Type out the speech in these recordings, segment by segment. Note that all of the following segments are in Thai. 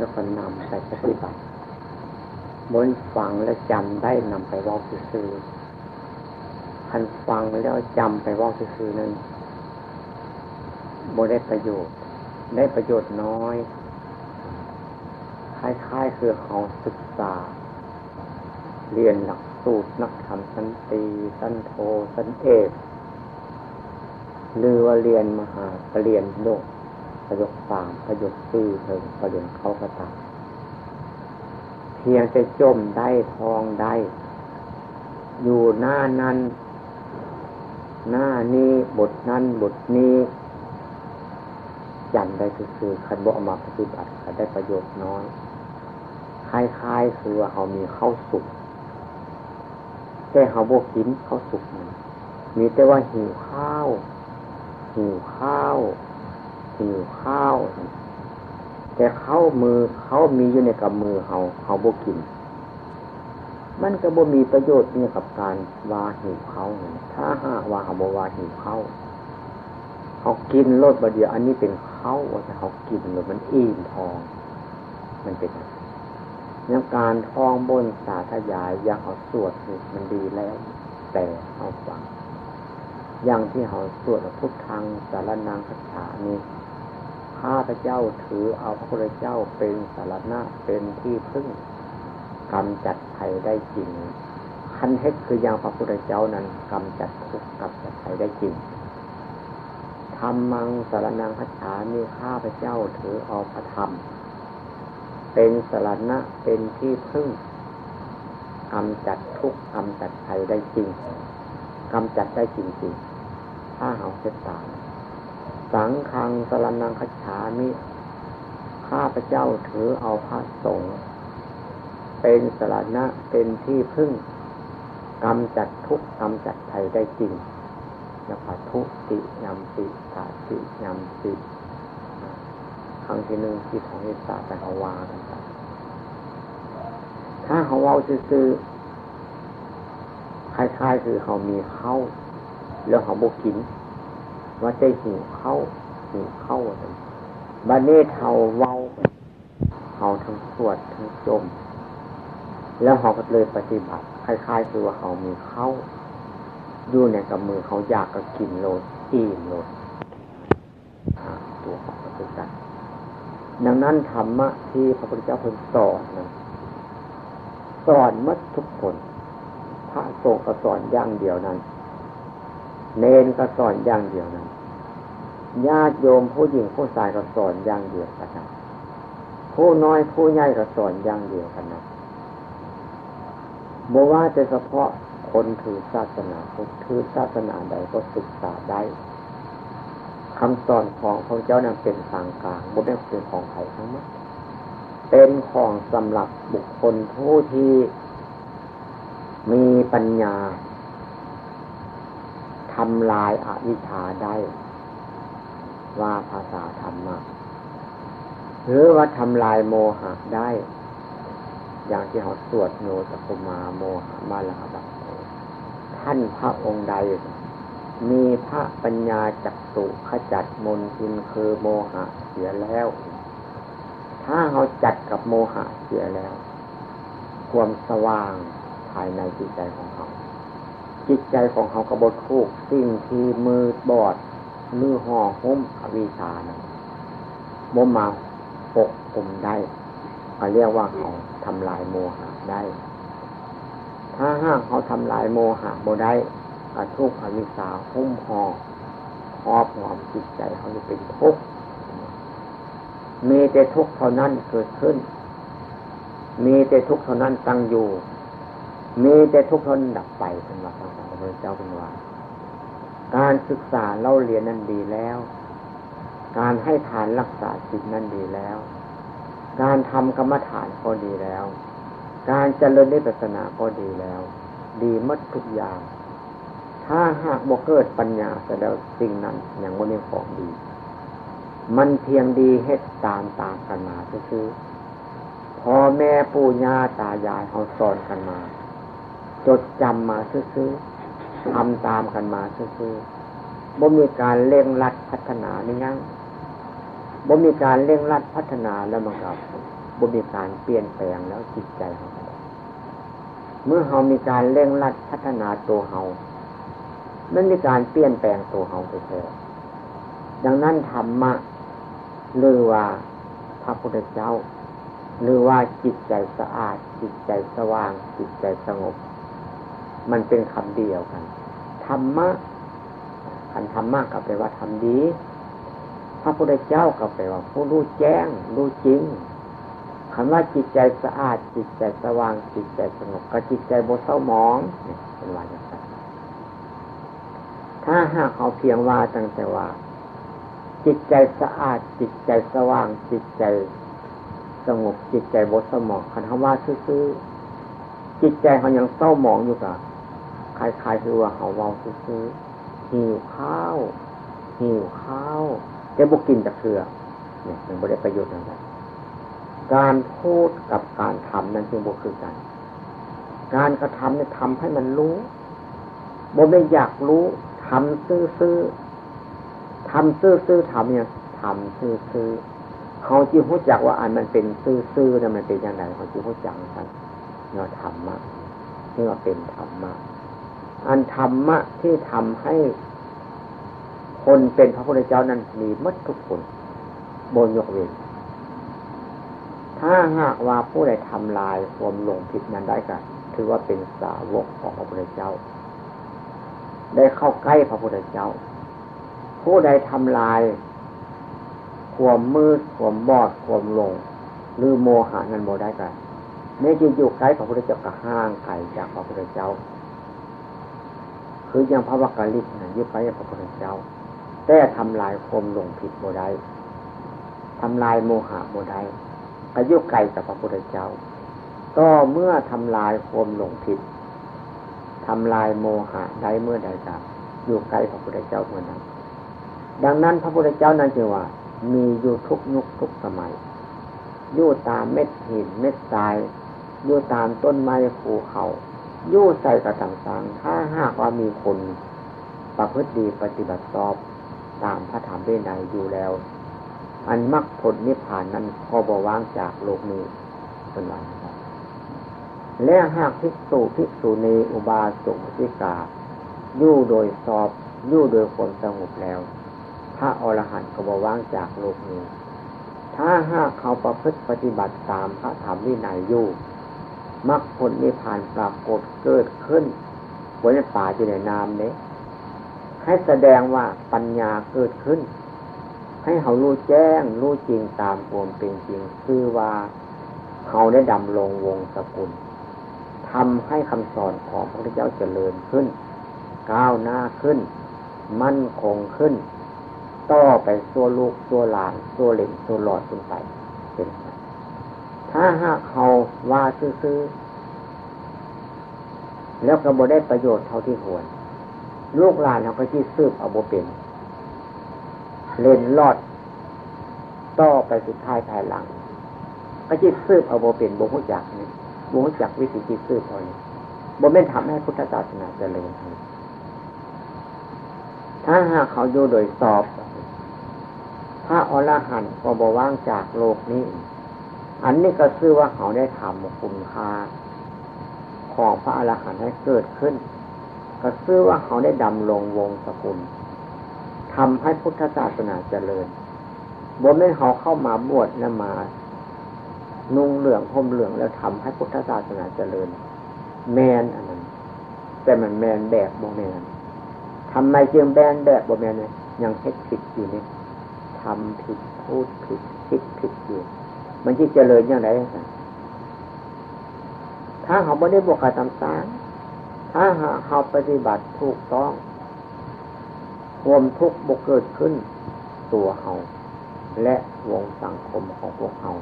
ก็ต้องจำได้แล้วก็นำไปปฏิบัติบนฟังแล้วจำได้นำไปว่าซื่อคันฟังแล้วจำไปว่าซื่อนั้นโบได้ประโยชน์ ได้ประโยชน์น้อย คล้ายๆคือเขาศึกษา เรียนหลักสูตรนักธรรมสันตีสันโทสันเอกหรือว่าเรียนมหาปรริญญาโลก ประโยคสามประโยคสี่ถึงประโยคเข้ากระตัเพียงจะจมได้ทองได้ อยู่หน้านั้น หน้านี้บทนั้นบทนี้ยันได้คือคันบอกมาปฏิบัติคันได้ประโยชน์น้อยคล้ายๆคือว่าเขามีข้าวสุกแต่เขาบกกินข้าวสุกมีแต่ว่าหิวข้าวหิวข้าว หิวข้าว แต่เขามือเขามีอยู่ในกับมือเขาเขาบกกิน มันก็บ่มีประโยชน์เนี่ยกับการวาหิวเขาถ้าหากว่าเขาบวาหิวเขาเขากินรสบดเดียวอันนี้เป็นเขาว่าจะเขากินหรือมันอิ่มทอง มันเป็นเนี่ยการท้องบนสาธยายอยากเอาสวดมันดีแล้ว แต่เอาฟังอย่างที่เขาสวดพุทธังสารนางคาถานี้ ข้าพเจ้าถือเอาพระพุทธเจ้าเป็นสารณะเป็นที่พึ่งกำจัดภัยได้จริงขันเฮ็ดคืออย่างพระพุทธเจ้านั้นกำจัดทุกข์กำจัดภัยได้จริงธรรมังสารนังคัจามีข้าพเจ้าถือเอาพระธรรม เป็นสารณะเป็นที่พึ่งกำจัดทุกข์กำจัดภัยได้จริงกำจัดได้จริงจริงถ้าเฮาเสตาม สังฆังสรนังคฉามิ ข้าพเจ้าถือเอาพระสงฆ์เป็นสรณะเป็นที่พึ่งกำจัดทุกข์กำจัดภัยได้จริงนะคะทุติยำติตาติยำติครั้งที่หนึ่งที่ของนิสาแต่เขาวากันไปถ้าเขาเอาซื้อคล้ายๆคือเขามีเข้าแล้วเขาบกิน ว่าใจหิวเข้าหิวเข้าอะไรบาเนเทาเว้าเขาทั้งสวดทั้งจม แล้วเขาก็เลยปฏิบัติ คล้ายๆคือว่าเขามีเข้าอยู่ในกับมือเขาอยากก็กินโลดอิ่มโลดตัวของพระพุทธเจ้าดังนั้นธรรมะที่พระพุทธเจ้าเพิ่งสอนนะสอนมัดทุกคน พระสงฆ์ก็สอนอย่างเดียวนั้น เนนก็สอนอย่างเดียวนั้นญาติโยมผู้หญิงผู้ชายก็สอนอย่างเดียวกันนะผู้น้อยผู้ใหญ่ก็สอนอย่างเดียวกันนะบอกว่าจะเฉพาะคนถือศาสนาพุทธถือศาสนาใดก็ศึกษาได้คำสอนของพระเจ้านั้นเป็นทางกลางบุตรเป็นของใครทั้งหมดเป็นของสำหรับบุคคลผู้ที่มีปัญญาำลายอวิชชาได้ ว่าภาษาธรรมะหรือว่าทำลายโมหะได้ อย่างที่เขาสวดโนตคุมาโมหะมาลาบัท่านพระองค์ใด มีพระปัญญาจักสุขจัดมนทินคือโมหะเสียแล้ว ถ้าเขาจัดกับโมหะเสียแล้ว ความสว่างภายในจิตใจของเขา จิตใจของเขากระบดทุกสิ่งที่มือบอดมือห่อหุ้มอวิชานะมมาปกกลุ่มได้เขาเรียกว่าเขาทำลายโมหะได้ ถ้าห้าเขาทำลายโมหะโมได้กระทุกอวิสาหุ้มห่อครอบงอมจิตใจเขาจะเป็นทุกข์มีแต่ทุกข์เท่านั้นเกิดขึ้น มีแต่ทุกข์เท่านั้นตั้งอยู่ มีแต่ทุกข์เท่านั้นดับไปเป็นว่าพระพุทธเจ้าเป็นว่า การศึกษาเล่าเรียนนั้นดีแล้ว การให้ทานรักษาจิตนั้นดีแล้ว การทำกรรมฐานก็ดีแล้ว การเจริญได้ปัสนาก็ดีแล้ว ดีมัดทุกอย่าง ถ้าหากบกเกิดปัญญาแสดงสิ่งนั้นอย่างวันนี้ของดี มันเพียงดีเฮ็ดตามตามกันมาคือพ่อแม่ปู่ย่าตายายเขาสอนกันมา จดจำมาซื้อทำตามกันมาซื้อบ่มีการเร่งรัดพัฒนานี่ยังบ่มีการเร่งรัดพัฒนาแล้วมันก็บ่มีการเปลี่ยนแปลงแล้วจิตใจของเราเมื่อเรามีการเร่งรัดพัฒนาตัวเรามันมีการเปลี่ยนแปลงตัวเราไปเถอะดังนั้นธรรมะหรือว่าพระพุทธเจ้า หรือว่าจิตใจสะอาด จิตใจสว่าง จิตใจสงบ มันเป็นคำเดียวกัน ธรรมะคันธรรมะก็แปลว่าทำดี พระพุทธเจ้าก็แปลว่าผู้รู้แจ้ง รู้จริงคำว่าจิตใจสะอาด จิตใจสว่าง จิตใจสงบก็จิตใจบเศร้าหมองเป็นว่าอย่างไรถ้าหากเขาเพียงว่าตั้งแต่ว่า จิตใจสะอาด จิตใจสว่าง จิตใจสงบ จิตใจบเศร้าหมองคันคำว่าซื่อจิตใจเขายังเศร้าหมองอยู่กับ คล้ายๆคือว่าเขาเว้าซื่อหิวข้าวหิวข้าวแต่บุกินจากเถื่อเนี่ยมันไม่ได้ประโยชน์อะไรการพูดกับการทำนั้นจึงบุคือกัน การกระทำเนี่ยทำให้มันรู้บ่ไม่อยากรู้ทำซื่อซื่อทำซื่อซื่อทำเนี่ยทำซื่อซื่อเขาจีรู้จักว่าอันมันเป็นซื่อซื่อนะมันเป็นอยังไงเขาจีรู้จักกันเนาะธรรมะนี่ว่าเป็นธรรมะ อันธรรมะที่ทำให้คนเป็นพระพุทธเจ้านั้นมีมัดทุกคนบนยกเว้นถ้าหากว่าผู้ใดทำลายความหลงผิดนั้นได้ก็ถือว่าเป็นสาวกของพระพุทธเจ้า ได้เข้าใกล้พระพุทธเจ้า ผู้ใดทำลาย ความมืดความบอดความหลงหรือโมหะนั้นโมได้กันไม่จะอยู่ใกล้พระพุทธเจ้าก็ห่างไกลจากพระพุทธเจ้า คือยังพระวกกะลิกนะยึดไปพระพุทธเจ้า แต่ทำลายความหลงผิดโมได้ทำลายโมหะโมได้อายุไกลกับพระพุทธเจ้า ก็เมื่อทำลายความหลงผิดทำลายโมหะได้เมื่อใดกับอยู่ใกลพระพุทธเจ้าเมื่อนั้น ดังนั้นพระพุทธเจ้านั้นจึงว่า มีอยู่ทุกยุคทุกสมัยอยู่ตามเม็ดหินเม็ดทรายอยู่ตามต้นไม้ภูเขา ยู่ใส่กระต่างๆ ถ้าหากว่ามีคนประพฤติดีปฏิบัติชอบตามพระธรรมด้ในอยู่แล้ว อันมรรคผลนิพพานนั้นก็บว่างจากโลกนี้เป็นวันและหากภิกษุภิกษุณีอุบาสกภิกายู่โดยสอบยู่โดยคนสงบแล้ว พระอรหันต์ก็บว่างจากโลกนี้ ถ้าหากเขาประพฤติปฏิบัติตามพระธรรมวินัยอยู่ มรรคผลนิพพานปรากฏเกิดขึ้นบนป่าอยู่ในน้ำเนี้ให้แสดงว่าปัญญาเกิดขึ้น ให้เขารู้แจ้งรู้จริงตามความเป็นจริง คือว่าเขาได้ดำลงวงสกุลทำให้คำสอนของพระพุทธเจ้าเจริญขึ้น ก้าวหน้าขึ้น มั่นคงขึ้น ต่อไปตัวลูกตัวหลานตัวเหล่งตัวหลอดขึ้นไป ถ้าหากเขาว่าซื้อแล้วก็บ่ได้ประโยชน์เท่าที่ควร ลูกหลานเขาก็ที่ซืบเอาโบเป็น เล่นลอด ต่อไปสุดท้ายภายหลัง ก็จิตซืบเอาโบเป็นโบหุจักนี่โบหุจักวิธีจิตซืบเอานี่โบไม่ทำให้พุทธศาสนาเจริญถ้าหากเขาอยู่โดยสอบพระอรหันต์ก็บว่างจากโลกนี้ อันนี้ก็คือว่าเขาได้ทำคุณค่าของพระอรหันต์ให้เกิดขึ้น ก็คือว่าเขาได้ดำลงวงสกุลทำให้พุทธศาสนาเจริญบนไม่เขาเข้ามาบวชนะมา นุ่งเหลืองห่มเหลืองแล้วทำให้พุทธศาสนาเจริญ แมนอันนั้น แต่มันแมนแบบโมแมนทำไมจึงแบนแบบโมแมนเนี่ยยังเฮ็ดผิดอยู่นี่ทำผิดพูดผิดคิดผิดอยู่ มันจะเจริญอย่างไรถ้าเขาไม่ได้บวกกับตำสางถ้าเขาปฏิบัติถูกต้องความทุกข์บกเกิดขึ้น ตัวเฮาและวงสังคมของพวกเฮา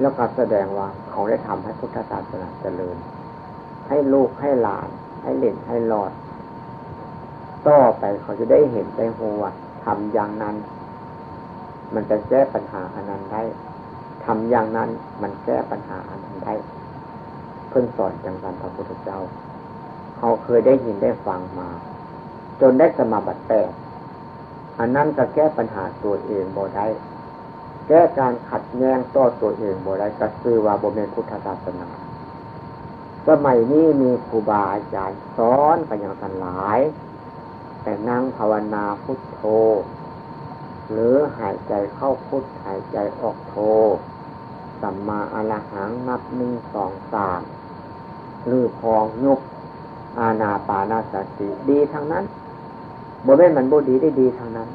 แล้วก็แสดงว่าเขาได้ทำให้พุทธศาสนาเจริญ ให้ลูกให้หลาน ให้เล่นให้หลอด ต่อไปเขาจะได้เห็นได้หัวทำอย่างนั้น มันจะแก้ปัญหาอันนั้นได้ทำอย่างนั้นมันแก้ปัญหาอันนั้นได้ เพิ่งสอนจังการพระพุทธเจ้าเขาเคยได้ยินได้ฟังมา จนได้สมาบัติแปดอันนั้นก็แก้ปัญหาตัวเองบ่ได้แก้การขัดแย้งต่อตัวเองบ่ได้ก็คือว่าบ่เป็นพุทธศาสนาสมัยนี้มีครูบาอาจารย์สอนกันอย่างกันหลาย แต่นั่งภาวนาพุทโธ หรือหายใจเข้าพุทหายใจออกโธสัมมาอรหังนับหนึ่งสองสามหรือพองยุบอาณาปานาสติดีทั้งนั้นบ่แม่นมันบ่ดีได้ดีทั้งนั้น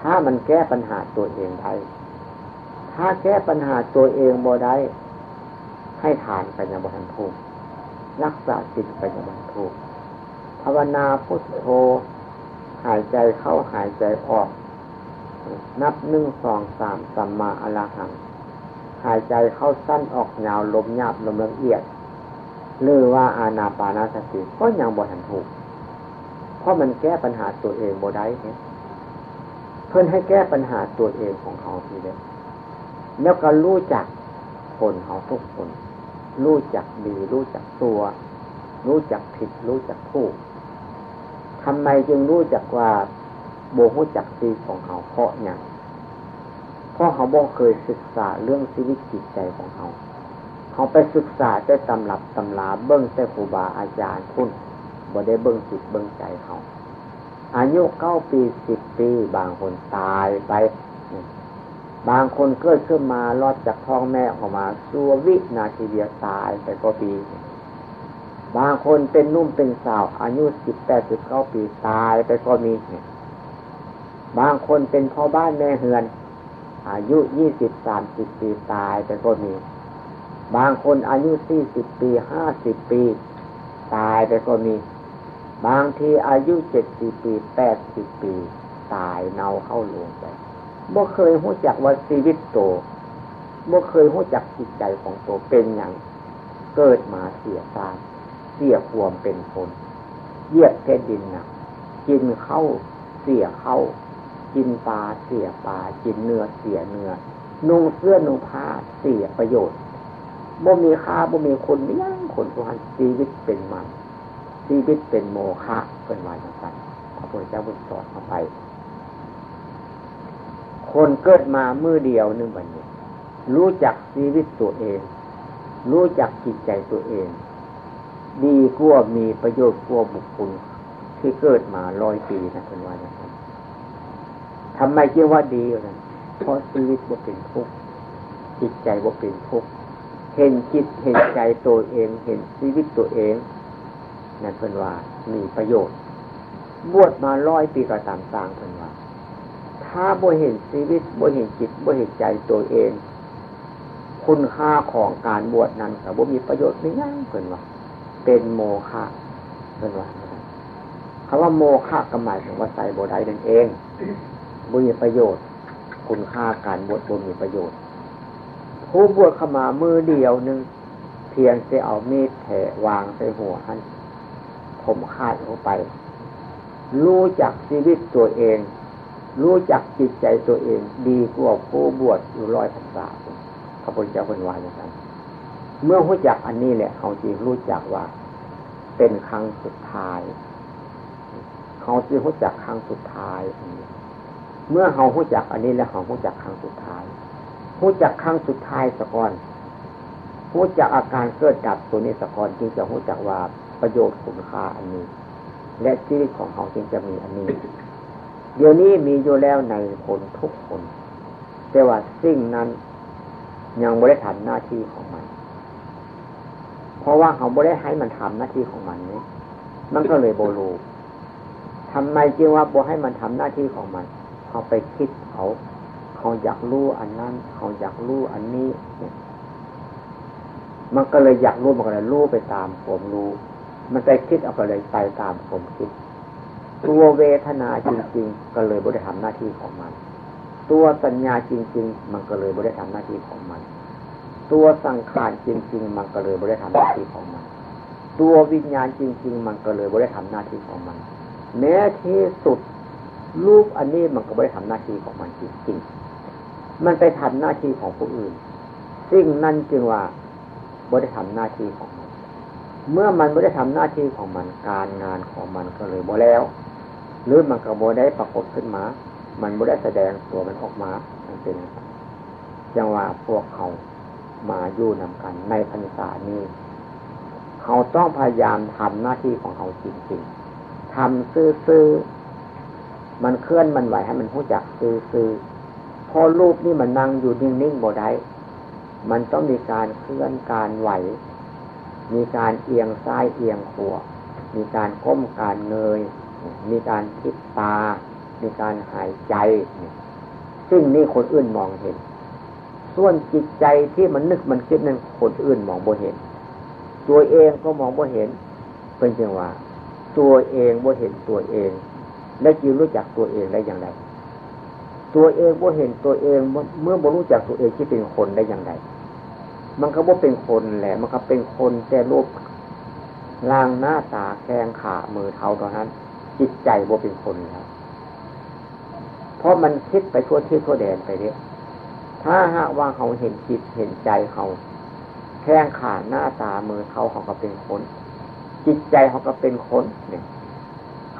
ถ้ามันแก้ปัญหาตัวเองได้ถ้าแก้ปัญหาตัวเองบ่ได้ ให้ทานปัญญาบทันทุกรักษาจิตปัญญาบันทุกภาวนาพุทโธหายใจเข้าหายใจออก นับหนึ่งสองสามสัมมาอรหัง หายใจเข้าสั้นออกยาวลมหยาบลมละเอียดหรือว่าอาณาปานาสติก็ยังบ่ทันถูก เพราะมันแก้ปัญหาตัวเองบ่ได้เนี่ยเพื่อนให้แก้ปัญหาตัวเองของเขาทีเดียวแล้วก็รู้จักคนเขาทุกคนรู้จักดี รู้จักตัว รู้จักผิด รู้จักถูกทำไมจึงรู้จักว่า โบรู้จักดีของเขาเพราะอย่างเพราะเขาบ่เคยศึกษาเรื่องชีวิตจิตใจของเขา เขาไปศึกษาได้ตำรับตำลาเบิ้งแต่ครูบาอาจารย์พุ่นบ่ได้เบิ้งจิตเบิ้งใจเขา อายุเก้าปีสิบปี บางคนตายไป บางคนเกิดขึ้นมารอดจากท้องแม่ออกมาสัววินาทีเดียวตายไปก็ปีบางคนเป็นนุ่มเป็นสาว อายุสิบแปดสิบเก้าปีตายไปก็มี บางคนเป็นพ่อบ้านแม่เฮือน อายุยี่สิบสามสิบปีตายไปก็มี บางคนอายุสี่สิบปีห้าสิบปี ตายไปก็มี บางทีอายุเจ็ดสิบปีแปดสิบปี ตายเนาเข้าลงไปบ่เคยหู้จักว่าชีวิตโตบ่เคยหู้จักจิตใจของโตเป็นอย่างเกิดมาเสียตายเสียความเป็นคนเยียบแผ่นดินนะกินเข้าเสียเข้า กินปลาเสียปลากินเนื้อเสียเนื้อนุ่งเสื้อนุ่งผ้าเสียประโยชน์บ่มีค่าบ่มีคนไม่ยั่งคนทุหันชีวิตเป็นมันชีวิตเป็นโมฆะเป็นวายต่างๆพระพุทธเจ้าบุญสอนเข้าไป คนเกิดมามือเดียวนึงวันนี้ รู้จักชีวิตตัวเอง รู้จักจิตใจตัวเอง ดีกว่ามีประโยชน์กว่าบุคคลที่เกิดมาร้อยปีนะเป็นวายต่างๆ ทำไมเรียกว่าดีกันเพราะชีวิตว่าเป็นทุกข์จิตใจว่าเป็นทุกข์เห็นจิตเห็นใจตัวเอง เห็นชีวิตตัวเองนั่นเพิ่นว่ามีประโยชน์ บวชมาร้อยปีก็ตามสร้างเพิ่นว่า ถ้าบ่เห็นชีวิตบ่เห็นจิตบ่เห็นใจตัวเอง คุณค่าของการบวชนั้นก็บ่มีประโยชน์ไม่ยั่งเพิ่นว่า เป็นโมฆะเพิ่นว่าคำว่าโมฆะก็หมายถึงว่าใส่บ่ได้นั่นเอง บ่มีประโยชน์ คุณค่าการบวชบ่มีประโยชน์ ผู้บวชเข้ามามือเดียวหนึ่งเพียงจะเอามีดแถวางใส่หัวท่านผมคาดเข้าไป รู้จักชีวิตตัวเอง รู้จักจิตใจตัวเอง ดีกว่าผู้บวชอยู่ร้อยพรรษาพระพุทธเจ้าเป็นวายอย่างนั้นเมื่อรู้จักอันนี้แหละเขาจริงรู้จักว่า เป็นครั้งสุดท้าย เขาจริงรู้จักครั้งสุดท้าย เมื่อเขารู้จักอันนี้แล้วเขารู้จักครั้งสุดท้ายรู้จักครั้งสุดท้ายสะก่อนรู้จักอาการเกิดดับตัวนี้สะก่อนจึงจะรู้จักว่าประโยชน์คุณค่าอันนี้ และชีวิตของเขาจึงจะมีอันนี้ เดี๋ยวนี้มีอยู่แล้วในคนทุกคน แต่ว่าสิ่งนั้นยังไม่ได้ทำหน้าที่ของมัน เพราะว่าเขาไม่ได้ให้มันทำหน้าที่ของมันนี่มันก็เลยโบลูทำไมจึงว่าโบให้มันทำหน้าที่ของมัน เขาไปคิดเขา เขาอยากรู้อันนั้น เขาอยากรู้อันนี้เนี่ยมันก็เลยอยากรู้มันก็เลยรู้ไปตามผมรู้ มันไปคิดเอาก็เลยไปตามผมคิด ตัวเวทนาจริง ๆ ก็เลยบริธรรหน้าที่ของมัน ตัวสัญญาจริง ๆ มันก็เลยบริธรรหน้าที่ของมัน ตัวสังขารจริง ๆ มันก็เลยบริธรรหน้าที่ของมัน ตัววิญญาณจริง ๆ มันก็เลยบริธรรหน้าที่ของมัน แม้ที่สุด รูปอันนี้มันก็บริธรรมหน้าที่ของมันจริงๆมันไปทำหน้าที่ของผู้อื่นสิ่งนั้นจึงว่าบริทำหน้าที่ของมัน เมื่อมันไม่ได้ทำหน้าที่ของมันการงานของมันก็เลยบ่แล้ว หรือมันก็โบได้ปรากฏขึ้นมา มันโบได้แสดงตัวมันออกมามันเป็นจังว่าพวกเขามาอยู่นำกัน ในพรรษานี้เขาต้องพยายามทำหน้าที่ของเขาจริงๆทำซื่อๆ มันเคลื่อนมันไหวให้มันรู้จักซื่อๆพอรูปนี่มันนั่งอยู่นิ่งๆบ่ได้มันต้องมีการเคลื่อนการไหว มีการเอียงซ้ายเอียงขวามีการก้มการเงย มีการคิดตา มีการหายใจ ซึ่งนี่คนอื่นมองเห็น ส่วนจิตใจที่มันนึกมันคิดนั้นคนอื่นมองบ่เห็น ตัวเองก็มองบ่เห็น เป็นเพียงว่า ตัวเองบ่เห็นตัวเอง และจิรู้จักตัวเองได้อย่างไร ตัวเองบ่าเห็นตัวเองเมื่อบ่รู้จักตัวเองที่เป็นคนได้อย่างไร มันก็บ่เป็นคนแหละ มันก็เป็นคนแต่รูปล่างหน้าตาแข้งขามือเท้าตอนนั้น จิตใจบ่าเป็นคนแล้วเพราะมันคิดไปทั่วที่ทั่วแดนไปเนี่ยถ้าหากว่าเขาเห็นจิตเห็นใจเขาแข้งขาหน้าตามือเท้าเขาก็เป็นคน จิตใจเขาก็เป็นคนเนี่ย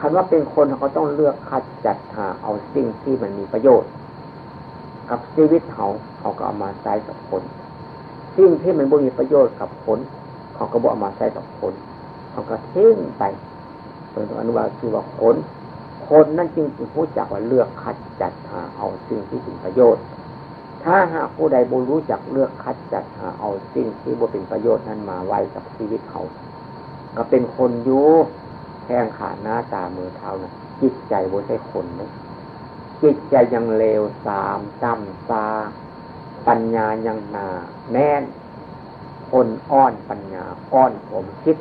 คำว่าเป็นคนเขาต้องเลือกคัดจัดหาเอาสิ่งที่มันมีประโยชน์ กับชีวิตเขาเขาก็เอามาใช้กับคนสิ่งที่มันบ่มีประโยชน์กับคนเขาก็บอกมาใช้กับคนเขาก็ทิ้งไปเป็นอนุบาลคือว่าคนคนนั่นจริงผู้จักว่าเลือกคัดจัดหาเอาสิ่งที่เป็นประโยชน์ ถ้าหากผู้ใดบรู้จักเลือกคัดจัดหาเอาสิ่งที่บ่เป็นประโยชน์นั้นมาไว้กับชีวิตเขา ก็เป็นคนอยู่ แข้งขาหน้าตามือเท้านะจิตใจบ่ใช่คนนะจิตใจยังเลวสามจำซาปัญญายังนาแน่นคนอ้อนปัญญาอ้อนผมคิด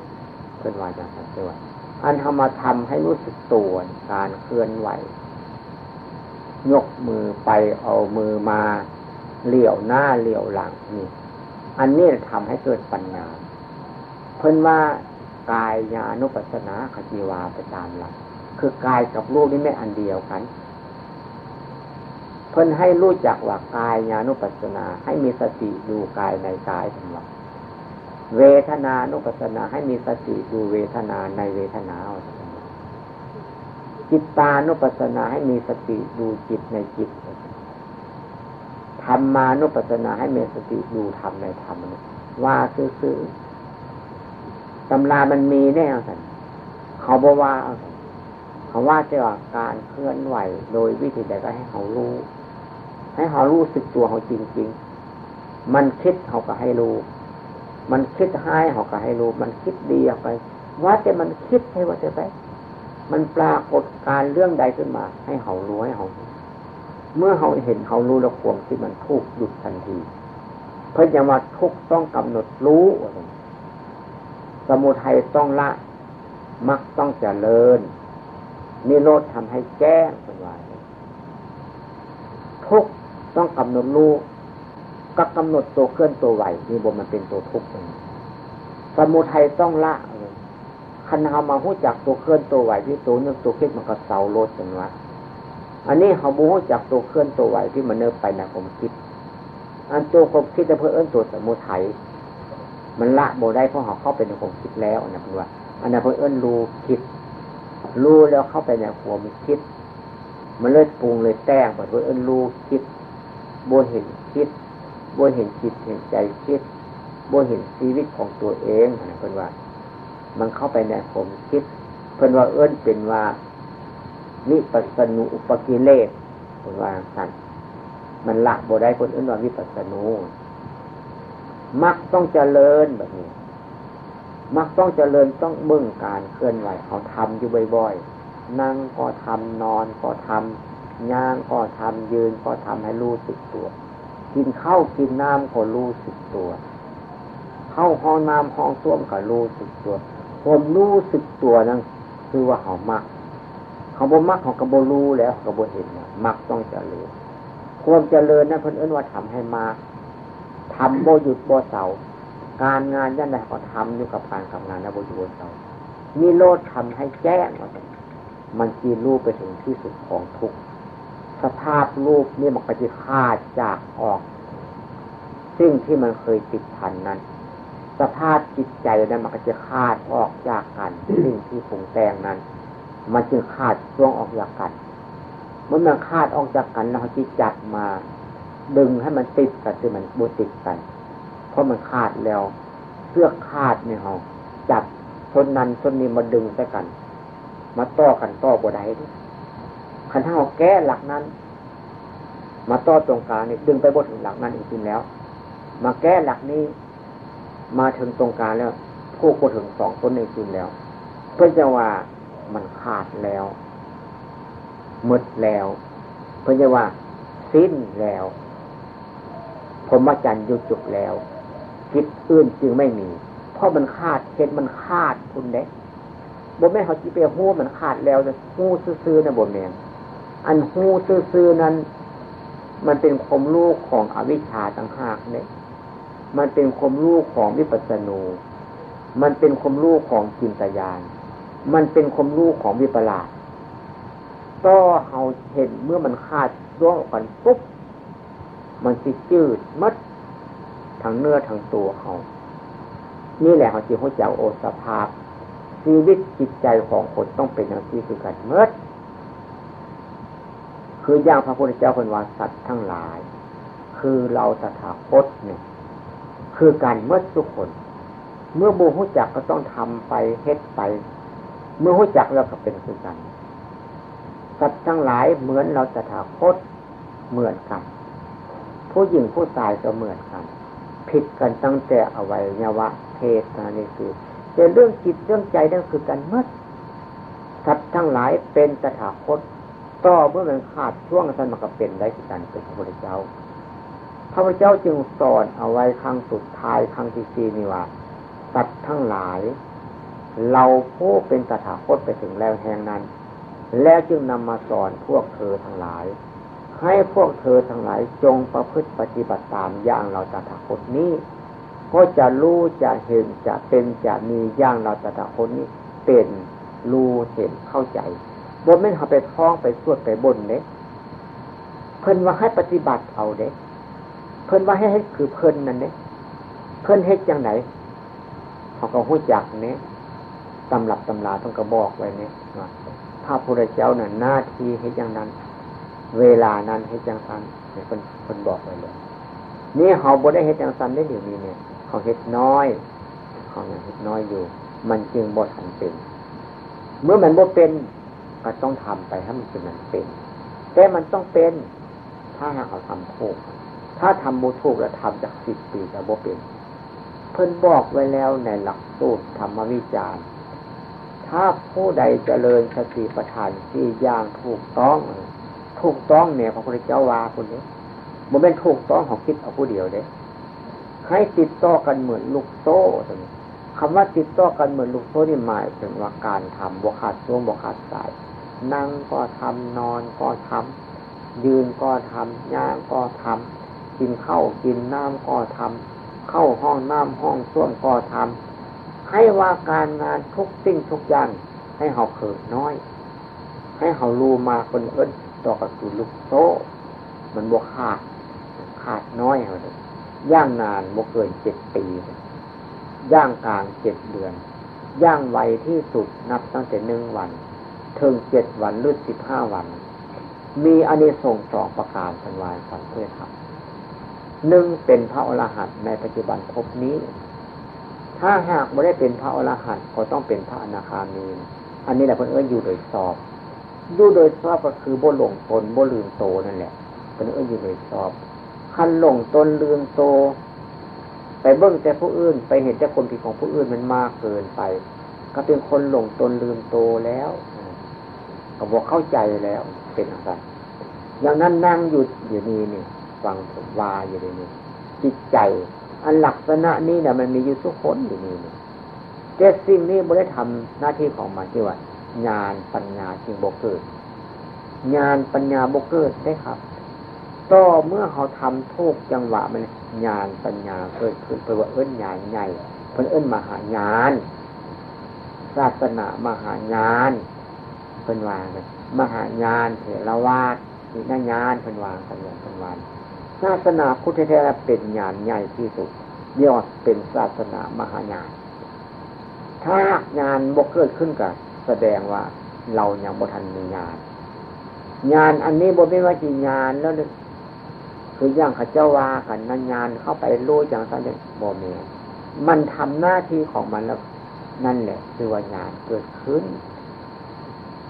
เพื่อนว่าอย่างนั้นด้วยอันทำมาทำให้รู้สึกตัวการเคลื่อนไหวยกมือไปเอามือมาเหลี่ยวหน้าเหลี่ยวหลังนี่ อันนี้ทำให้เกิดปัญญา เพิ่นว่า กายญาณุปัสสนาขจีวาไปตามหลักคือกายกับรูปนี่ไม่อันเดียวกัน เพิ่นให้รู้จักว่ากายญาณุปัสสนา ให้มีสติดูกายในกายทั้งหมดเวทนานุปัสสนาให้มีสติดูเวทนาในเวทนาจิตตานุปัสสนาให้มีสติดูจิตในจิตธรรมานุปัสสนาให้มีสติดูธรรมในธรรมว่าซื่อ ตำรามันมีแน่สันเขาบอกว่าเขาว่าจะว่าการเคลื่อนไหวโดยวิธีใดก็ให้เขารู้ ให้เขารู้สึกตัวเขาจริง ๆ มันคิดเขาก็ให้รู้ มันคิดให้เขาก็ให้รู้ มันคิดดีออกไป ว่าแต่มันคิดให้ว่าจะไป มันปรากฏการเรื่องใดขึ้นมา ให้เขารู้ให้เขาเมื่อเขาเห็นเขารู้แล้วความที่มันทุกหยุดทันที เพราะยังว่าทุกต้องกำหนดรู้ สมุทัยต้องละมักต้องเจริญนิโรธทำให้แจ้งเป็นว่าทุกต้องกำหนดรู้ก็กำหนดตัวเคลื่อนตัวไหวนี่บนมันเป็นตัวทุกข์สมุทัยต้องละคันเอามาหู้จักตัวเคลื่อนตัวไหวที่ตัวนึกตัวคิดมันก็เสาโลดจังวะอันนี้เขาบูหู้จักตัวเคลื่อนตัวไหวที่มันเนิบไปนะผมคิด อันตัวผมคิดจะเพื่อเอื้นตัวสมุทัย มันละโบได้เพราะเขาเข้าไปในผมคิดแล้วนะคุณว่าอันนั้นเพื่อเอื้นรู้คิด รู้แล้วเข้าไปในหัวมันคิด มันเลยปรุงเลยแต้งเพื่อเอื้นรู้คิดโบเห็นคิดบ่เห็นจิตเห็นใจคิดบ่เห็นชีวิตของตัวเองนะเพื่อนว่า มันเข้าไปในผมคิด เพื่อนว่าเอื้นเป็นว่าวิปัสสนุอุปกิเลสเพื่อนว่าสั่นมันละโบได้คนอื่นว่าวิปัสสนุ มักต้องเจริญแบบนี้ มักต้องเจริญต้องเบิ่งการเคลื่อนไหวเขาทำอยู่บ่อยๆ นั่งก็ทำนอนก็ทำย่างก็ทำยืนก็ทำให้รู้สึกตัว กินข้าวกินน้ำก็รู้สึกตัว เข้าห้องน้ำห้องส้วมก็รู้สึกตัวผมรู้สึกตัวนั่นคือว่าเขามักเขาบ่มักเขาก็บ่รู้แล้วเขาบ่เห็นมักต้องเจริญความเจริญนั่นเพิ่นเอื้นว่าทำให้มา ทำโบหยุดโบเสาการงานยันใดก็ทำอยู่กับการทำงานนะโบหยุดโบเสามีโลดทำให้แจ้งมันจีรู้ไปถึงที่สุดของทุกสภาพรูปนี่มันก็จะขาดจากออก ซึ่งที่มันเคยติดพันนั้น สภาพจิตใจนั้นมันก็จะขาดออกจากกันสิ่งที่ปรุงแต่งนั้น มันจึงขาดช่วงออกจากกันเมื่อมันขาดออกจากกันเราจะจับมา ดึงให้มันติดกันคือมันบูติดกัน เพราะมันขาดแล้วเสื้อขาดเนี่ยเราจับชนนั้นชนนี้มาดึงใส่กัน มาต่อกันต่อบดได้ขันถ้าเราแก้หลักนั้น มาต่อตรงกลางนี่ดึงไปบทหลักนั้นอีกทีแล้ว มาแก้หลักนี้ มาถึงตรงกลางแล้วพูกไปถึงสองต้นในจริงแล้ว เพื่อจะว่ามันขาดแล้วหมดแล้ว เพื่อจะว่าสิ้นแล้ว ผมมาจันยุจุกแล้วคิดอื่นจึงไม่มี เพราะมันขาดเห็นมันขาดคุณเด็กบนแม่เขาจีเปียหู้มันขาดแล้วแต่หู้ซื่อๆนะบนแมงอันหู้ซื่อๆนั้น มันเป็นคมลูกของอวิชชาต่างหากเนี่ยมันเป็นคมลูกของวิปัสสนูมันเป็นคมลูกของจินตยาน มันเป็นคมลูกของวิปลาสก็เฮาเห็นเมื่อมันขาดร่วงกันปุ๊บ มันสิจืดมัดทั้งเนื้อทั้งตัวเขา นี่แหละเขาจีหัวใจโอสภาพ ชีวิตจิตใจของคนต้องเป็นอย่างที่คือกันเมื่อคืออย่างพระพุทธเจ้าเป็นวาสัตว์ทั้งหลาย คือเราตถาคตเนี่ย คือการเมื่อทุกคน เมื่อบูหุจักก็ต้องทำไปเฮ็ดไป เมื่อหุจักแล้วก็เป็นคือกัน สัตว์ทั้งหลายเหมือนเราจะถาคตเหมือนกัน ผู้หญิงผู้ชายก็เหมือนกัน ผิดกันตั้งแต่อวัยวะเพศนี่คือแต่เรื่องจิตเรื่องใจนั่นคือกันเมื่อสัตว์ทั้งหลายเป็นตถาคตต่อเมื่อมันขาดช่วงนั้นมันก็เป็นได้กันเป็นพระพุทธเจ้าพระพุทธเจ้าจึงสอนเอาไว้ครั้งสุดท้ายครั้งที่สี่นี่ว่าสัตว์ทั้งหลาย เราผู้เป็นตถาคตไปถึงแล้วแห่งนั้น แล้วจึงนำมาสอนพวกเธอทั้งหลาย ให้พวกเธอทั้งหลายจงประพฤติปฏิบัติตามอย่างเราตถาคตนี้ก็จะรู้จะเห็นจะเป็นจะมีอย่างเราตถาคตนี้ เป็นรู้เห็นเข้าใจบนไม่ทำไปท้องไปสวดไปบนเด็กเพิ่นว่าให้ปฏิบัติเอาเด็กเพิ่นว่าให้ให้คือเพิ่นนั่นเด็กเพิ่นเฮ็ดอย่างไหนเขาก็หู้จักเนี้ยตำรับตำราต้องกระบอกไว้เนี่ยพระพุทธเจ้าเนี่ยหน้าที่ให้อย่างนั้น เวลานั้นให้จังสันเนี่ยคนคนบอกไว้เลยนี่เขาบได้เฮ็ดจังสันได้เดี๋ยวนี้เนี่ยเขาเฮ็ดน้อยเขาอย่างเฮ็ดน้อยอยู่ มันจึงบดทันเป็น เมื่อมันบดเป็นก็ต้องทำไปให้มันเป็นมันเป็น แต่มันต้องเป็น ถ้าหากเราทำถูกถ้าทำบูถูกแล้วทำจากสิบปีจะบ่เป็น เพิ่นบอกไว้แล้วในหลักสูตรธรรมวิจารณ์ถ้าผู้ใดเจริญสติปัฏฐานสี่อย่างถูกต้อง ถูกต้องเนี่ยพระพุทธเจ้าว่าคนนี้มันเป็นถูกต้องของคิดเอาผู้เดียวเด้ให้ติดต่อกันเหมือนลูกโซ่ตรงนี้คำว่าติดต่อกันเหมือนลูกโซ่นี่หมายถึงว่าการทำบวขาดช่วงบวขาดสาย นั่งก็ทำนอนก็ทำยืนก็ทำย่างก็ทำกินข้าวกินน้ำก็ทำเข้าห้องน้ำห้องส้วมก็ทำให้ว่าการงานทุกสิ่งทุกอย่างให้เขาเขินน้อย ให้เขารู้มาคนเอิญ ตอกับสุลูกโซ่มันบวขาดขาดน้อยเลยย่างนานบวเกินเจ็ดปี ย่างกลางเจ็ดเดือน ย่างไวที่สุดนับตั้งแต่หนึ่งวันถึงเจ็ดวันหรือสิบห้าวัน มีอเนกสงสองประการสันวายสันเพื่อทำหนึ่งเป็นพระอรหันต์ในปัจจุบันภพนี้ ถ้าหากไม่ได้เป็นพระอรหันต์ก็ต้องเป็นพระอนาคามี อันนี้แหละเพื่อนเอิญอยู่โดยสอบ อยู่โดยสอบก็คือบ่หลงตนบ่ลืมโตนั่นแหละเพื่นเอิญอยู่โดยสอบคันหลงตนลืมโต ไปเบิ้งแต่ผู้อื่น ไปเห็นแต่คนผิดของผู้อื่นมันมากเกินไป ก็เป็นคนหลงตนลืมโตแล้วก็บอกเข้าใจแล้วเป็นอะไรอย่างนั้นนั่งอยู่อยู่นี่นี่ฟังผมว่าอยู่ในนี้จิตใจ อันลักษณะนี้เนี่ยมันมีอยู่ทุกคนอยู่นี่แต่สิ่งนี้ไม่ได้ทำหน้าที่ของมันที่ว่า ญาณปัญญาจึงบกเกิดญาณปัญญาบกเกิดได้ครับก็เมื่อเขาทำทุกจังหวะมันญาณปัญญาเกิดขึ้นเพื่อว่าเอิ้นญาณใหญ่เพื่อเอิ้นมหาญาณศาสนามหาญาณเป็นวางเลยมหาญาณเถรวาทนี่นาญาณเป็นวางกันอย่างเป็นวางศาสนาพุทธแท้เป็นญาณใหญ่ที่สุดยอดเป็นศาสนามหาญาณถ้าญาณบกเกิดขึ้นกับ แสดงว่าเรายังบ่ทันมีญาณญาณอันนี้บ่เป็นว่าจีญาณแล้วคืออย่างขาเจ้าว่ากันนันญาณเข้าไปรู้อย่างสันเด็บ่เมีมันทำหน้าที่ของมันแล้ว นั่นแหละคือว่าญาณเกิดขึ้น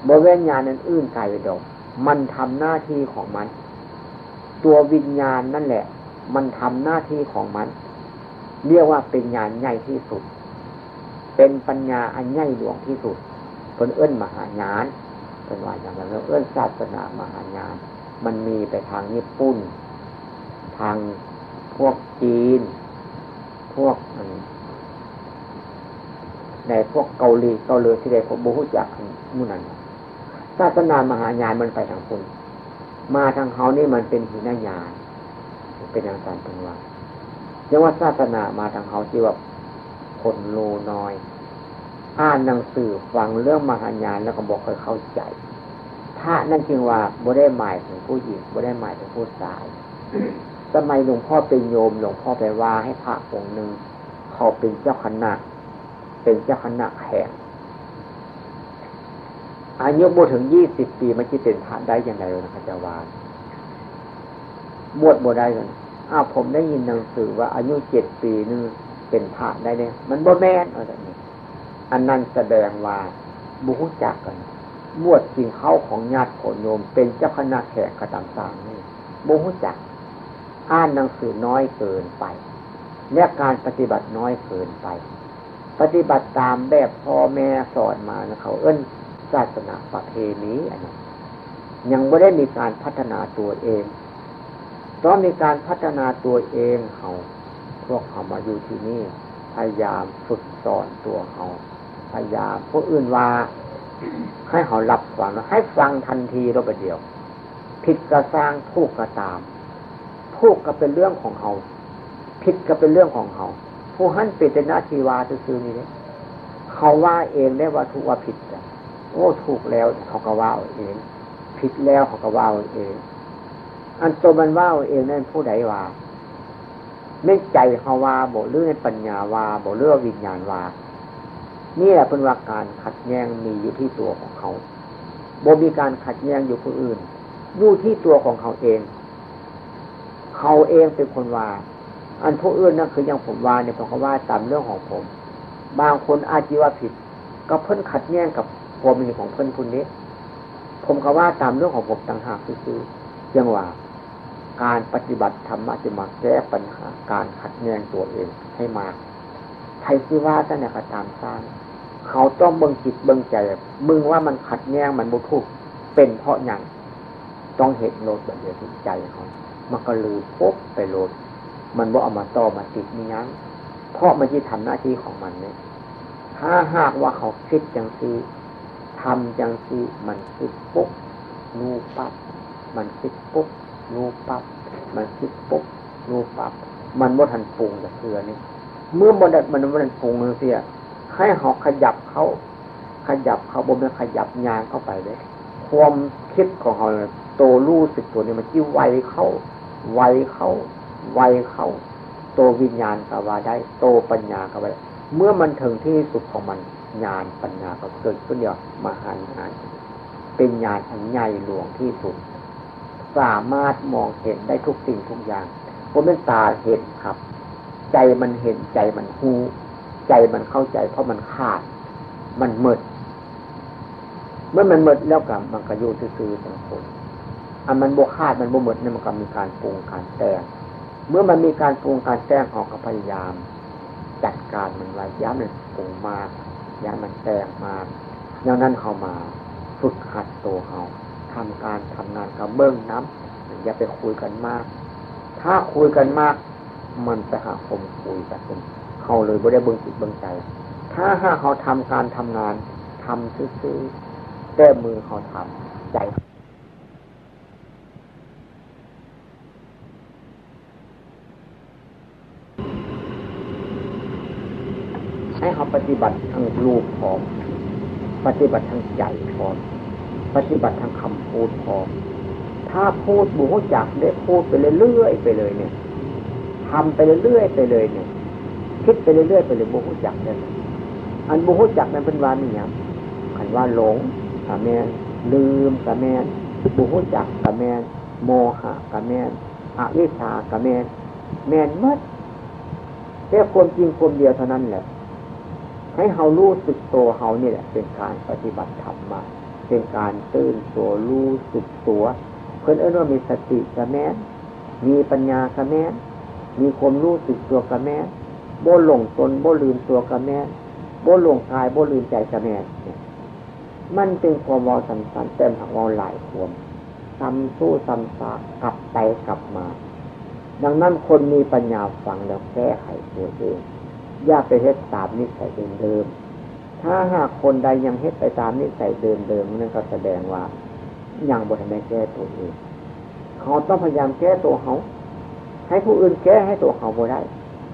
บ่เว้นญาณนั้นอื่นกายไปดอกมันทำหน้าที่ของมัน ตัววิญญาณนั่นแหละ มันทำหน้าที่ของมัน เรียกว่าเป็นญาณใหญ่ที่สุด เป็นปัญญาอันใหญ่หลวงที่สุด เป็นเอื้นมหาญาณเป็นว่าอย่างนั้นแล้วเอื้นศาสนามหาญาณมันมีไปทางญี่ปุ่น ทางพวกจีน พวกในพวกเกาหลีเกาหลีที่ได้ผมบูฮูจักมุ่นั้นศาสนามหาญาณมันไปทางคุณมาทางเขานี่มันเป็นหินญาณเป็นอย่างการเป็นว่ายังว่าศาสนามาทางเขาที่ว่าคนโลน้อย อ่านหนังสือฟังเรื่องมหาญาณแล้วก็บอกเคยเข้าใจพระนั่นจึงว่าบ่ได้หมายถึงผู้หญิงบ่ได้หมายถึงผู้ชายสมัยหลวงพ่อเป็นโยมหลวงพ่อไปว่าให้พระองค์หนึ่งเขาเป็นเจ้าคณะ เป็นเจ้าคณะแข่งอายุบวถึงยี่สิบปีมันจะเป็นพระได้ยังไงเลยนะจาวานบวชบวได้กันอ้าวผมได้ยินหนังสือว่าอายุเจ็ดปีนึงเป็นพระได้เนี่ยมันบ่แม่นอะไร อันนั้นแสดงว่าบุหุจักกันบวชจริงเข้าของญาติผลโยม เป็นเจ้าคณะแขกกระตำสางนี่บุหุจัก อ่านหนังสือน้อยเกินไปและการปฏิบัติน้อยเกินไป ปฏิบัติตามแบบพ่อแม่สอนมานะเขาเอิ้นศาสนาประเพณีอันนี้ยังไม่ได้มีการพัฒนาตัวเองต้องมีการพัฒนาตัวเองเขาพวกเขามาอยู่ที่นี่พยายามฝึกสอนตัวเขา พยาผู้อื่นว่าให้เขารับฟังให้ฟังทันทีเราไปเดียว ผิดก็สร้างถูกก็ตามถูกก็เป็นเรื่องของเขาผิดก็เป็นเรื่องของเขาผู้หันเป็นนาทีวาซื่อนี่เนี่ยเขาว่าเองได้ว่าถูกว่าผิดโอ้ถูกแล้วเขาก็ว่าเอง ผิดแล้วเขาก็ว่าเอง อันตัวมันว่าเองนั่นผู้ใดว่าไม่ใจเขาว่าบอกเรื่องปัญญาว่าบอกเรื่องวิญญาณว่า นี่แหละเป็นว่าการขัดแย้งมีอยู่ที่ตัวของเขาบ่มีการขัดแย้งอยู่ผู้อื่น อยู่ที่ตัวของเขาเอง เขาเองเป็นคนว่า อันผู้อื่นนั่นคืออย่างผมว่าเนี่ยผมก็ว่าตามเรื่องของผม บางคนอาจีว่าผิด ก็เพิ่นขัดแย้งกับความมีของเพิ่นคนนี้ ผมก็ว่าตามเรื่องของผมต่างหากคือเรื่องว่า การปฏิบัติธรรมะจะมาแก้ปัญหา การขัดแย้งตัวเองให้มากใครที่ว่าท่านเนี่ยก็ตามสร้าง เขาต้องเบิ่งจิตเบิ่งใจ มึงว่ามันขัดแย้งมันบุทุกเป็นเพราะอย่างต้องเห็นโลดแบบเดียวจิตใจเขามันก็ลืมปุ๊บไปโลด มันว่าเอามาต่อมาติดมียั้งเพราะมันที่ทำหน้าที่ของมันเนี่ยถ้าหากว่าเขาคิดจังซีทำจังซีมันคิดปุ๊บนูปั๊บมันคิดปุ๊บนูปั๊บมันคิดปุ๊บนูปั๊บมันว่าทันปรุงจะเทือนี่เมื่อมันมันมันปรุงเสีย ให้หอกขยับเขาขยับเขาบนมันขยับยางเข้าไปเลยความคิดของเขาโตรู้สึกตัวนี้มันจิ้วไวเข้า ไวเข้า ไวเข้าโตวิญญาณกว่าได้โตปัญญากว่าเมื่อมันถึงที่สุดของมันญาณปัญญาก็เกิดขึ้นเดียวมหาญาณเป็นญาณอันใหญ่หลวงที่สุด สามารถมองเห็นได้ทุกสิ่งทุกอย่างผมเป็นตาเห็นครับ ใจมันเห็นใจมันหู ใจมันเข้าใจ เพราะมันขาด มันหมด เมื่อมันหมดแล้วกับมันก็อยู่ซื่อๆสังคนอันมันบวขาดมันบวหมดเนี่ยมันก็มีการปรุงการแต่งเมื่อมันมีการปรุงการแต่งของกับพยายาม จัดการมันไว้ย้ำมันปรุงมากย้ำมันแต่งมากดังนั้นเข้ามาฝึกหัดตัวเขาทำการทำงานกับเบื้องน้ำอย่าไปคุยกันมาก ถ้าคุยกันมาก มันจะหาคมคุยกัน เขาเลยบ่ได้เบิ่งจิตเบิ่งใจ ถ้าหากเขาทำการทำงานทำซื่อๆแก้มือเขาทำใจให้เขาปฏิบัติทางรูปพร้อม ปฏิบัติทางใจพร้อม ปฏิบัติทางคำพูดพร้อม ถ้าพูดบุหจักได้พูดไปเรื่อยๆไปเลยเนี่ยทำไปเรื่อยๆไปเลยเนี่ย คิดไปเรื่อยๆไปเลยบุหุจักเนี่ยอันบุหุจักนั้นเป็นว่านี่ยังขันว่าหลงกะแมนลืมกะแมนบุหุจักกะแมนโมหะกะแมนอวิชากะแมนแมนมัดแค่ความจริงความเดียวเท่านั้นแหละ ให้เฮารู้สึกตัวเฮานี่แหละ เป็นการปฏิบัติธรรมมาเป็นการตื่นตัวรู้สึกตัว เพื่อนเอื้อว่ามีสติกะแมนมีปัญญากะแมนมีความรู้สึกตัวกะแมน บหลงตนโบลืมตัวกะแมนโบหลงกายโบลืมใจกะแมนมันเป็นความวอสันสันเต็มหักวอหลายควมซ้ำสู้ซ้ำซากกลับไปกลับมา ดังนั้นคนมีปัญญาฟังแล้วแก้ไขตัวเองอย่าไปเฮ็ดตามนิสัยเดิมๆถ้าหากคนใดยังเฮ็ดไปตามนิสัยเดิมๆนั่นก็แสดงว่ายังบ่ทันได้แก้ตัวเองเขาต้องพยายามแก้ตัวเขาให้ผู้อื่นแก้ให้ตัวเขาบ่ได้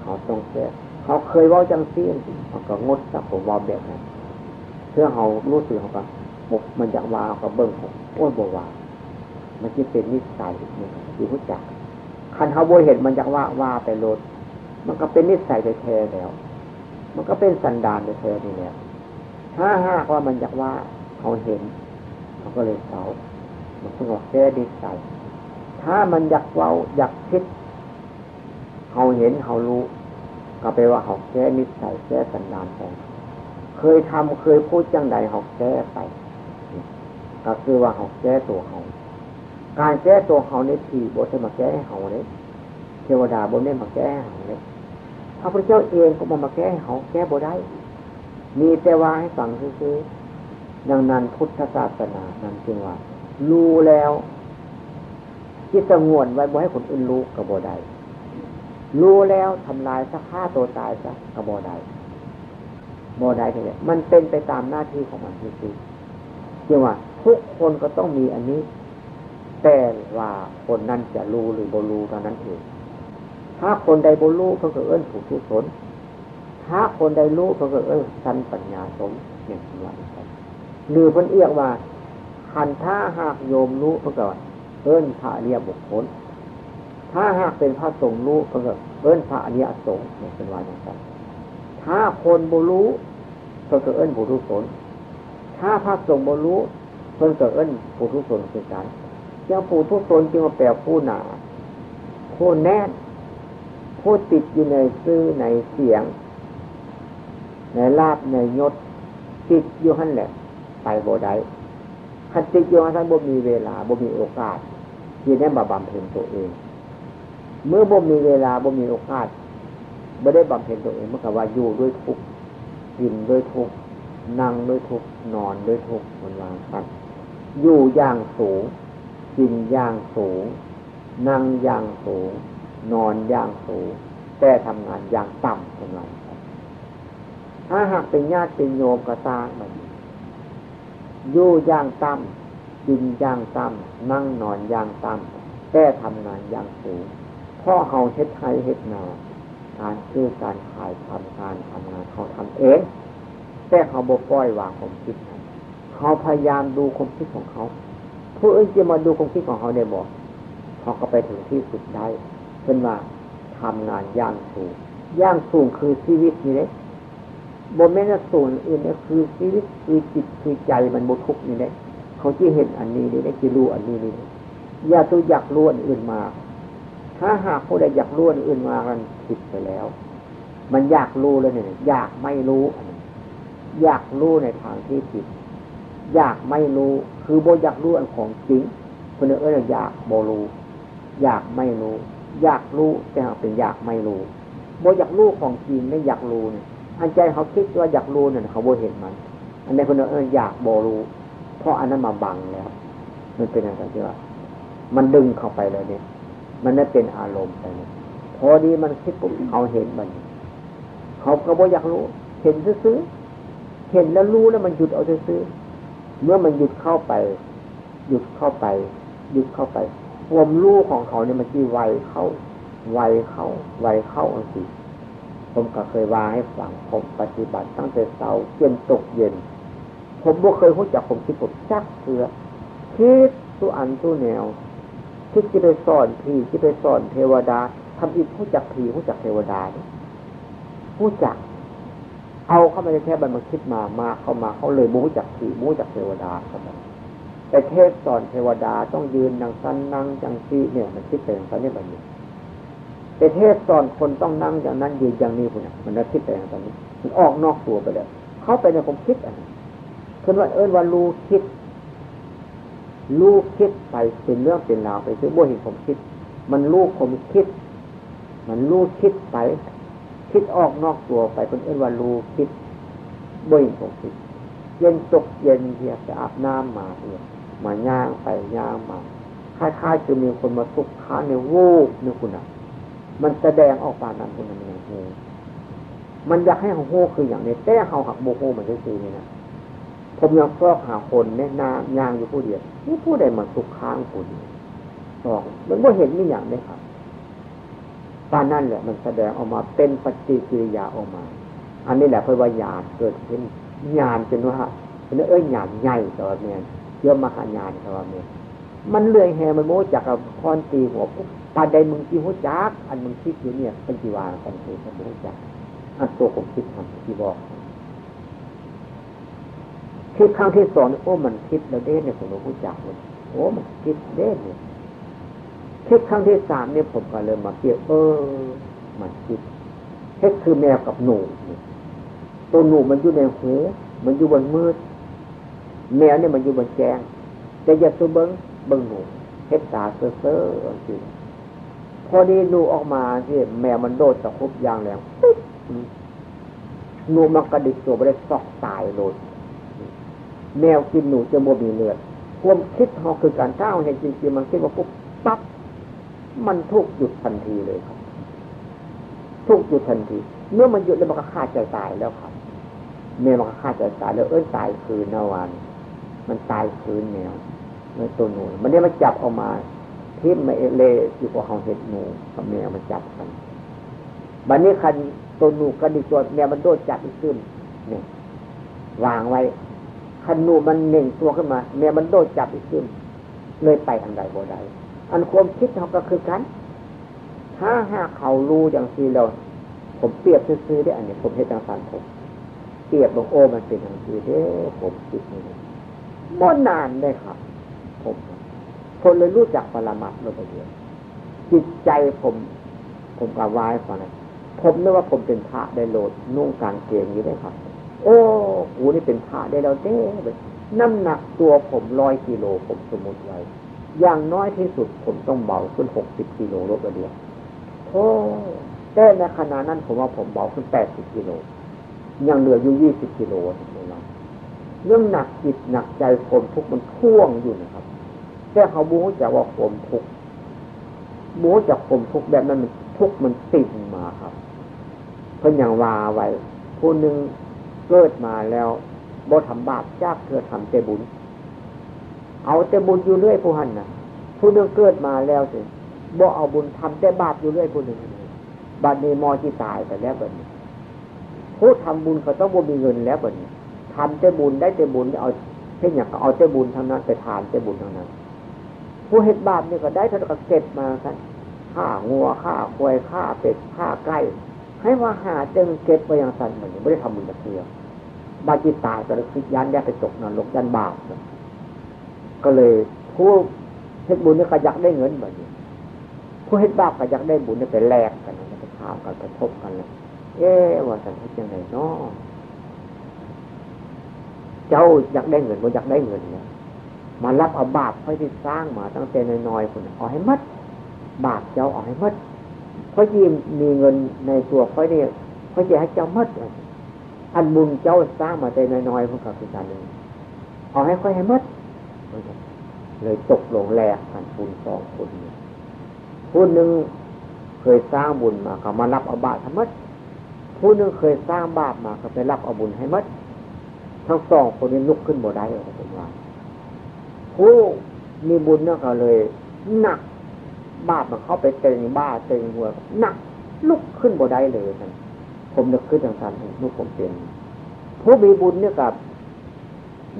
เขาต้องแก้เขาเคยว่าจังซี่เขาก็งดจากผมว่าแบบนั้นเพื่อเขารู้สึกเขาก็บกมันจะว่าเขาเบิ้งผมอ้ยบ่ว่ามันจะเป็นนิสัยมันคือรู้จักคันเขาบ่เห็นมันจะว่าว่าไปโลดมันก็เป็นนิสัยไปแท้แล้ว มันก็เป็นสันดานไปแท้นี่แหละถ้าหากว่ามันจะว่าเขาเห็นเขาก็เลยเศร้ามันก็แก้นิสัยถ้ามันอยากเว้าอยากคิดเขาเห็นเขารู้ ก็ไปว่าเขาแก้นิสัยแก้สันดานของเคยทำเคยพูดจังใดเขาแก้ไป ก็คือว่าเขาแก้ตัวเขาการแก้ตัวเขาในทีบทจะมาแก้เขาเลยเทวดาบนนี้มาแก้เขาเลยพระพุทธเจ้าเองก็มามาแก้เขาแก้บ่ได้ มีแต่ว่าให้ฟังซื้อดังนั้นพุทธศาสนานั้นจึงว่ารู้แล้วที่สงวนไว้บ่ให้คนอื่นรู้ก็บ่ได้ รู้แล้วทำลายสักฆ่าตัวตายซะกระโบได้โบได้เลยมันเป็นไปตามหน้าที่ของมันจริงๆจึงว่าทุกคนก็ต้องมีอันนี้ แต่ว่าคนนั้นจะรู้หรือบ่รู้เท่านั้นเอง ถ้าคนใดบ่รู้เขาก็เอื้นถูกทุศนถ้าคนใดรู้เขาก็เอื้นสันปัญญาสมอย่างที่ว่าหรือเพิ่นเอียกว่าคันถ้าหากโยมรู้เขาก็เอื้นพระเรียบุคคล ถ้าหากเป็นพระสงฆ์รู้ก็เอิ้นพระอริยสงฆ์เนี่ยเป็นวาอย่างนั้นถ้าคนบุรู้ก็เอิ้นบุรุษนถ้าพระสงฆ์บุรู้เพิ่นก็เอิ้นบุรุษนคือกันเจ้าผู้ทุกนจึงมาแปลผู้หนาผู้แน่นผู้ติดอยู่ในซื่อในเสียง ในลาบในยศติดอยู่หันแหละไปโบได้คันติดอยู่หั่นบ่มีเวลาบ่มีโอกาสที่ได้มาบำเพ็ญตัวเอง เมื่อบ่มีเวลาบ่มีโอกาสบ่ได้บำเพ็ญตัวเองเมื่อกับว่าอยู่ด้วยทุกกินด้วยทุกนั่งด้วยทุกนอนด้วยทุกมันวางสันอยู่อย่างสูง กินอย่างสูง นั่งอย่างสูง นอนอย่างสูง แต่ทำงานอย่างต่ำเป็นไรถ้าหากเป็นญาติเป็นโยมก็ตามมันอยู่อย่างต่ำกินอย่างต่ำนั่งนอนอย่างต่ำแต่ทำงานอย่างสูง พ่อเขาเฮ็ดไทยเฮ็ดนา การซื้อการขายทำการทำงานเขาทำเองแต่เขาบกป้อยวางความคิดเขาพยายามดูความคิดของเขาผู้อื่นจะมาดูความคิดของเขาได้บอกเขาก็ไปถึงที่สุดได้เป็นว่าทำงานย่างสูงย่างสูงคือชีวิตนี่เลยบนแม่นสูงอื่นนี่คือชีวิตคือจิตคือใจมันบุทุกนี่เลยเขาที่เห็นอันนี้นี่ได้ที่รู้อันนี้นี่อย่าตัวอยากรู้อันอื่นมา ถ้าหากผู้ใดอยากรู้อื่นมากันผิดไปแล้ว มันอยากรู้แล้วเนี่ยอยากไม่รู้อยากรู้ในทางที่ผิด อยากไม่รู้ คือโบอยากรู้อันของจริงคนเอออยากโบรู้อยากไม่รู้ อยากรู้แต่หากเป็นอยากไม่รู้โบอยากรู้ของจริงไม่อยากรู้เนี่ยอันใจเขาคิดว่าอยากรู้เนี่ยเขาโบเห็นมัน อันในคนเอออยากโบรู้ เพราะอันนั้นมาบังแล้ว มันเป็นอะไรที่ว่ามันดึงเข้าไปเลยเนี่ย มันไม่นเป็นอารมณ์ไปพอดีมันคิดปุ๊บเขาเห็นมัน เขาก็บอกอยากรู้ เห็นซื้อเห็นแล้วรู้แล้วมันหยุดเอาซื้อเมื่อมันหยุดเข้าไป หยุดเข้าไป หยุดเข้าไปความรู้ของเขาเนี่ยมันที่ไวเข้า ไวเข้า ไวเข้าสิผมก็เคยว่าให้ฟังผมปฏิบัติตั้งแต่เช้าจนตกเย็น ผมบ่เคยรู้จักผมคิดผมจักเสือคิดตัวอันตัวแนว คิดจะไปสอนผีที่ไปสอนเทวดาทำอีกผู้จักผีผู้จักเทวดาผู้จัก เอาเข้ามาในแท้บันมาคิดมามาเข้ามาเขาเลยบูจากสีบูจากเทวดาเข้ามาแต่เทศสอนเทวดาต้องยืนนั่งสั้นนั่งจังซีเนี่ย มันคิดเป็นสันนี่แบบนี้แต่เทศสอนคนต้องนั่งอย่างนั้นยืนอย่างนี้คุณมันนัคิดแต่อย่างนี้ มันออกนอกตัวไปแล้วเขาไปในความคิดอันนี้คือว่าเอิญว่ารู้คิด รู้คิดไปเป็นเรื่องเป็นราวไปคือบ่เห็นผมคิด มันรู้ผมคิด มันรู้คิดไป คิดออกนอกตัวไปเป็นเอิญว่ารู้คิดบ่เห็นผมคิด เย็นตกเย็นเฮียจะอาบน้ำมาเนี่ยมาย่างไปย่างมาคล้ายๆจะมีคนมาทุกค้าในวูบเนี่ยคุณอะ มันแสดงออกมานั้นคุณนั้นอย่างนี้มันอยากให้เขาโหคืออย่างนี้แต่เขาหักโมโหมันก็คือนี่นะ ผมยังฟอกหาคนเนี่ยนายางอยู่ผู้เดียวนี่ผู้ใดมาทุกค้างคุณสองมันไม่เห็นไม่อย่างเลยครับตอนนั้นแหละมันแสดงออกมาเป็นปฏิกิริยาออกมา อันนี้แหละเพื่อว่าญาณเกิดขึ้นญาณเป็นว่าเป็นเอ้ยญาณใหญ่ตัวเมียเยอะมหาญาณตัวเมียมันเลื่อยแหมันโมจากกับคอนตีหัวปุ๊บปาใดมึงจีหัวจักอันมึงคิดอยู่เนี่ยเป็นจีวากันคือสมุจักอันตัวผมคิดทำที่บอก คิดครั้งที่สองโอ้มันคิดแล้วเด้เนี่ยผมรู้จักเลยโอ้มันคิดเด้เนี่ยคิดครั้งที่สามเนี่ยผมก็เริ่มมาเกี่ยวเออมันคิดเฮ็ดคือแมวกับหนูตัวหนูมันอยู่ในหูมันอยู่บนมืด แมวเนี่ยมันอยู่บนแจงแต่อย่าตัวเบิ้งเบิ้งหนูเฮ็ดตาเซ่อเซ่อจริงพอดีหนูออกมาที่แมวมันโดดตะคุบยางแรงหนูมันกระดิกตัวไปได้ซอกตายโลด แมวกินหนูจะโมมีเลือดความคิดเขาคือการก้าวเห็นจริงๆมันคิดว่าปุ๊บปั๊บมันทุกหยุดทันทีเลยครับ ทุกหยุดทันที เมื่อมันหยุดแล้วมันก็ฆ่าใจตายแล้วครับแมวมันก็ฆ่าใจตายแล้วเอ้ยตายคืนนวันมันตายคืนแมวในตัวหนูมันเนี่ยมันจับออกมาทิ่ไม่เละอยู่กับเขาเห็ดหนูกับแมวมันจับกันบัดนี้คันตัวหนูกระดิกตัวแมวมันโดดจับอีกขึ้นเนี่ยวางไว้ คันนูมันเน่งตัวขึ้นมาเนี่ยมันโดดจับอีกขึ้นเลยไปทางใดบ่ได้อันความคิดเขาก็คือกัน ถ้าหากเขารู้อย่างซีเรา ผมเปรียบซื้อได้อันนี้ผมเห็นทางสันผมเปรียบบอกโอ้มันเป็นทางซีเด้ผมคิดนี่ม่นานได้ครับ ผมคนเลยรู้จักปรมัตถ์โลกเดียวจิตใจผม ผมกล่าวไว้ฟังนะผมนึกว่าผมเป็นพระได้โหลดนุ่งกางเกงอยู่ได้ครับ โอ้กูนี่เป็นพระได้แล้วเด้น้ำหนักตัวผมร้อยกิโลผมสมมติไว้อย่างน้อยที่สุดผมต้องเบาขึ้นหกสิบกิโลลดเดียวโอ้แต่ในขณะนั้นผมว่าผมเบาขึ้นแปดสิบกิโลยังเหลืออยู่ยี่สิบกิโลนะเรื่องหนักจิตหนักใจผมทุกมันท่วงอยู่นะครับแต่เขาบูจะว่าผมทุกบูจากผมทุกแบบนั้นมันทุกมันติดมาครับ เพิ่นอย่างว่าไว้ผู้หนึ่ง เกิดมาแล้วบ่ทำบาปจากเธอทำแต่บุญ เอาแต่บุญอยู่เรื่อยผู้หันนะผู้นึงเกิดมาแล้วสิบ่เอาบุญทำแต่บาปอยู่เรื่อยผู้หนึ่งบาดนี้มอที่ตายไปแล้วแบบนี้ผู้ทำบุญเขาต้องบ่มีเงินแล้วแบบนี้ทำแต่บุญได้แต่บุญเอาเช่นอย่างเอาแต่บุญทั้งนั้นไปทานแต่บุญทั้งนั้น ผู้เห็ดบาปเนี่ยก็ได้ท่านก็เก็บมากันฆ่างัวฆ่าควายฆ่าเป็ดฆ่าไก่ ให้ว่าหาเจงเก็บไปอย่างสันเหมือนไม่ได้ทำบุญกับเพื่อบาจิตตายก็เลยคิดยันแยกไปตกนรกยันบาปก็เลยผู้เฮ็ดบุญเนี่ยก็อยากได้เงินแบบนี้ผู้เฮ็ดบาปก็อยากได้บุญเนี่ยไปแลกกันไปถามกันไปทบกันเลยเอ๊ว่าสันเฮ็ดยังไงเนาะเจ้าอยากได้เงินบ่อยากได้เงินเนี่ยมารับเอาบาปค่อยที่สร้างมาตั้งแต่น้อยๆคนเอาให้มัดบาปเจ้าเอาให้มัด พราะยิ่งมีเงินในตัวค่อยเนี่ยค่อยจะให้เจ้ามัดอันบุญเจ้าสร้างมาแต่น้อยๆพวกกับคือการนึงเอาให้ค่อยให้มัดเลยตกลงแลกกันบุญสองคนผู้หนึ่งเคยสร้างบุญมาเขามารับอาบาปทั้มัดผู้หนึ่งเคยสร้างบาปมาเขาไปรับเอาบุญให้มัดทั้งสองคนนี้ลุกขึ้นบ่ได้เลยผมว่าผู้มีบุญเนี่ยก็เลยหนัก บามันเข้าไปเต็งบ้าเต็งหัวหนักลุกขึ้นบ่ได้เลยท่านผมนึกขึ้นอย่างนั้นนุกผมเป็นผู้มีบุญเนี่ยกับ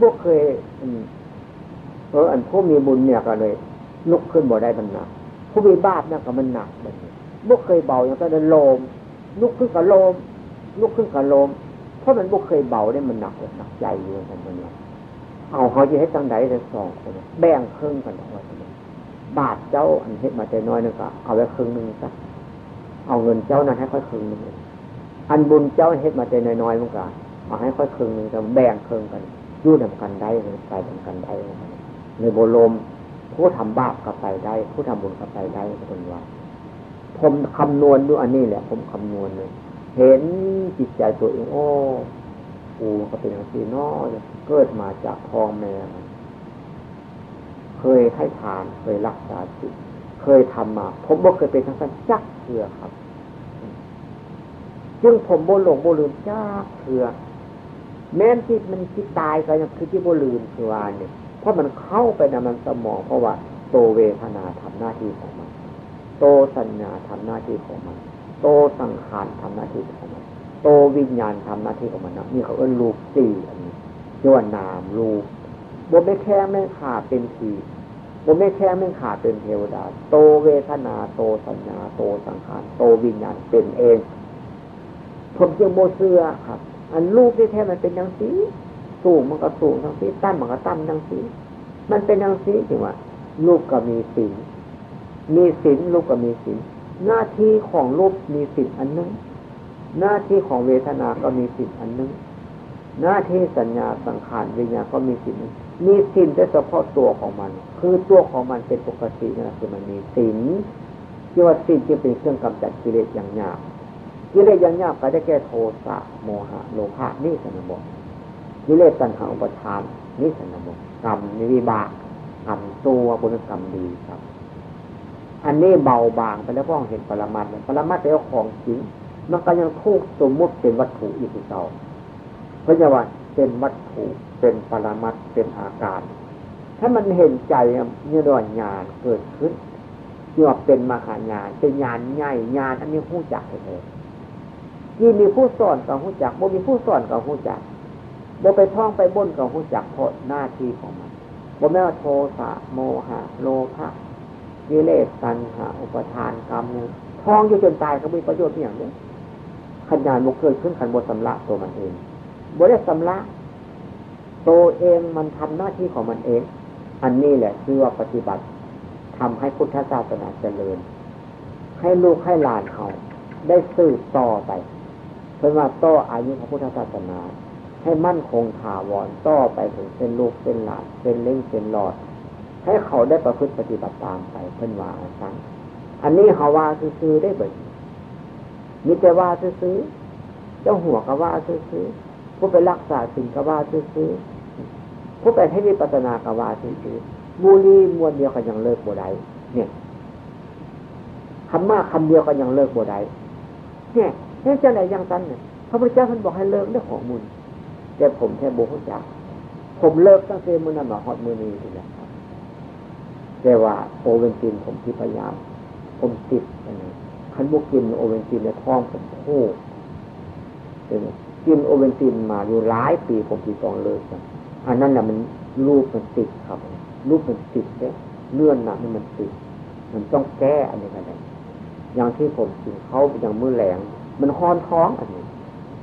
บุกเคยเอออันผู้มีบุญเนี่ยก็เลยลุกขึ้นบ่ได้มันหนักผู้มีบาปเนี่ยก็มันหนักแบบนี้บุกเคยเบาอย่างก็เดินโลมลุกขึ้นกับโลมลุกขึ้นกับโลมเพราะมันบุเคยเบาได้มันหนักหนักใจอยู่กันมันเนี่ยเอาเขาจะให้ตั้งใดแต่สองคนแบ่งครึ่งกันออกมา บาทเจ้าอันเฮ็ดมาใจน้อยนึงก็เอาไว้ครึ่งหนึ่งซะเอาเงินเจ้านั้นให้ค่อยครึ่งหนึ่งอันบุญเจ้าเฮ็ดมาใจน้อยๆมันก็เอาให้ค่อยครึ่งหนึ่งแต่แบ่งครึ่งกันยู่นำกันได้เลยไปนำกันได้ในโบรมผู้ทำบาปกับไปได้ ผู้ทำบุญกับไปได้คนว่าผมคำนวณดูอันนี้แหละ ผมคำนวณเลย เห็นจิตใจตัวเองโอ้กูก็เป็นอย่างที่น้อยเกิดมาจากพ่อแม่ เคยให้ทานเคยรักษาจิตเคยทำมา ผมบ่เคยเป็นทั้งสั้นจักเถื่อครับ จึงผมบ่หลงบ่ลืมจักเถื่อแม้นที่มันคิดตายก็ยังคือที่บ่ลืมคือว่าเนี่ยเพราะมันเข้าไปในมันสมอง เพราะว่า โตเวทนาทำหน้าที่ของมัน โตสัญญาทำหน้าที่ของมัน โตสังขารทำหน้าที่ของมัน โตวิญญาณทำหน้าที่ของมันนะนี่เขาเอิ้นรูปสี่อันนี้เรียกว่านามรูปบ่ไม่แค่ไม่ขาดเป็นที บ่ไม่แค่ไม่ขาดเป็นเทวดา โตเวทนาโตสัญญาโตสังขารโตวิญญาณเป็นเองผมจึงโมเสือครับ อันรูปที่แท้มันเป็นย่างสีสูงมันก็สูงทั้งสีตั้มมันก็ตั้มทั้งสีมันเป็นย่างสีถึงว่ารูปก็มีสินมีสินรูปก็มีสินหน้าที่ของรูปมีสินอันนึงหน้าที่ของเวทนาก็มีสินอันนึงหน้าที่สัญญาสังขารวิญญาณก็มีสิน มีสินแต่เฉพาะตัวของมัน คือตัวของมันเป็นปกตินะคือมันมีสินที่ว่าสินจะเป็นเครื่องกำจัดกิเลสอย่างหยาบกิเลสอย่างหยาบก็ได้แก่โทสะโมหะโลภะนี่สนบอกกิเลสตัณหาอุปทานนี่สนบอกกรรมนิวิบากกรรมตัวบุญกรรมดีครับ อันนี้เบาบางไปแล้วพ้องเห็นปรมัตปรมัตเป็นของจริงมันก็ยังทุกสมมุติเป็นวัตถุอีกเก่าเพราะว่า เป็นวัตถุ เป็นปรมัตเป็นอาการ ถ้ามันเห็นใจเนี่ยดอนญาณเกิดขึ้นยอเป็นมหาญาณเป็นญาณใหญ่ญาณอันนี้ผู้จักเลยยี่มีผู้สอนกับผู้จักบ่มีผู้สอนกับผู้จักบ่ไปท่องไปบนกับผู้จักเพราะหน้าที่ของมันบ่แม้ว่าโทสะโมหะ โลภะกิเลสตัณหาอุปทานกรรมเนี่ยท่องอยู่จนตายก็มีประโยชน์อย่างนี้ขันยานบุกเกิดขึ้นขันบทสำลักตัวมันเอง บ่ได้สำลักตัวเองมันทำหน้าที่ของมันเอง อันนี้แหละคือว่าปฏิบัติทำให้พุทธศาสนาเจริญ ให้ลูกให้หลานเขาได้สืบต่อไปเพื่อว่าต่ออายุของพุทธศาสนา ให้มั่นคงถาวรต่อไปถึงเป็นลูกเป็นหลานเป็นเล่งเป็นหลอด ให้เขาได้ประพฤติปฏิบัติตามไปเพื่อนว่าอันอันนี้เขาว่าซื้อได้เบิดมิแต่ว่าซื้อเจ้าหัวก็ว่าซื้อ ผู้ไปรักษาสิ่งกว่าซื้อผู้ไปให้วิปัสนากว่าซื้อมูลีมวนเดียวกันยังเลิกบ่ได้เนี่ยคำมาคำเดียวกันยังเลิกบ่ได้เนี่ยนี่จะไหนยังตันเนี่ยพระพุทธเจ้าท่านบอกให้เลิกเรื่องของมุนแต่ผมแค่โบกจักผมเลิกตั้งแต่มือนั้นมาฮอดมือนี้ทีแล้วแต่ว่าโอเวนตินผมที่พยายาม ผมติดนะคันบุกินโอเวนตินในท้องผมโค้เป็น กินโอเวนตินมาอยู่หลายปีผมที่ต้องเลิกกันอันนั้นแหละมันรูปมันติดครับ รูปมันติดเนี่ยเลื่อนหนักนี่มันติด มันต้องแก้อันนี้กันเลยอย่างที่ผมกินเขาอย่างมือแหลง มันห้อนท้องอันนี้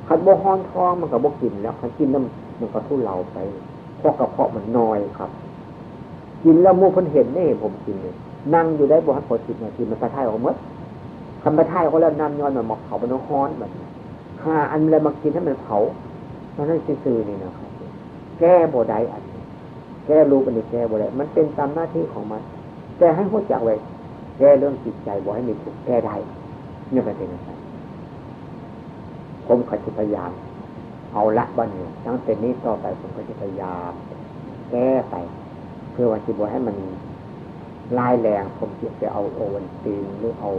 คันโบห้อนท้องมันกับโบกินแล้วคันกินน้ำมันก็ทุเลาไปเพราะกระเพาะมันน้อยครับ กินแล้วมูพันเห็นได้เห็นผมกินเลยนั่งอยู่ได้บวชพอสิบนาทีมันกระทายออกมดคำกระทายเขาแล้วน้ำย้อนมันหมอกเขามันห้อนแบบ หาอันอะไรมากินให้มันเผาเพราะนั้นซื่อนี่นะครับแก้โบได้อันแก้รู้เป็นแก้โบได้มันเป็นตามหน้าที่ของมัน แต่ให้หัวจักไว้แก้เรื่องจิตใจบอให้มีถูกแก้ได้เนี่ยเป็นยังไงผมขจิพยายาม เอาละบ้านเนี่ตั้งแต่นี้ต่อไปผมก็จะพยายามแก้ไป เพื่อว่าจิบอให้มันลายแรง ผมจะไปเอาโอวันตีนหรือเอา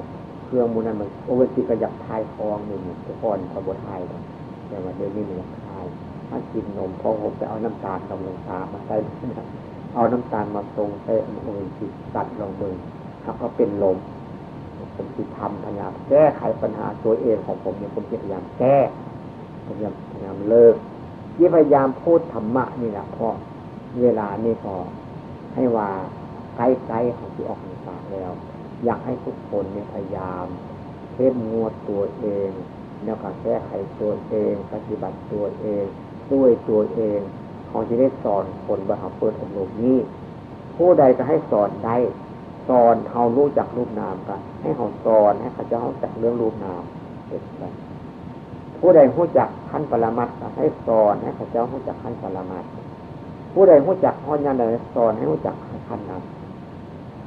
เครื่องมูนั้นมันโอเวอร์ซีก็อยากทายทองอยู่งทุกคนพอบทายแต่ว่าเดี๋ยวนี้มันยากทายถ้ากินนมพอผมไปเอาน้ำตาลกับลงตามาใส่เอาน้ำตาลมาตรงใส่โอเวอร์ซีตัดลงมือแล้วก็เป็นลมผมคิดทำพยายามแก้ไขปัญหาตัวเองของผมเนี่ยผมพยายามแก้พยายามพยายามเลิกที่พยายามพูดธรรมะนี่แหละพอเวลานี่พอให้ว่าใกล้ๆของที่ออกพรรษาแล้ว อยากให้ทุกคนเนี่ยพยายามเข้มงวดตัวเองแล้วก็แก้ไขตัวเอง ปฏิบัติตัวเองด้วยตัวเองเขาจะได้สอนคนบรรเปิดอบรมนี้ ผู้ใดก็ให้สอนได้สอนเขารู้จักรูปนามกัน ให้เขาสอนให้เขาจะเจ้าจักเรื่องรูปนามเป็นไปผู้ใดรู้จักขั้นปรมัตก็ให้สอนให้เขาเจ้ารู้จักขั้นปรมัตผู้ใดรู้จักข้อยันใดสอนให้รู้จักขั้นนั้น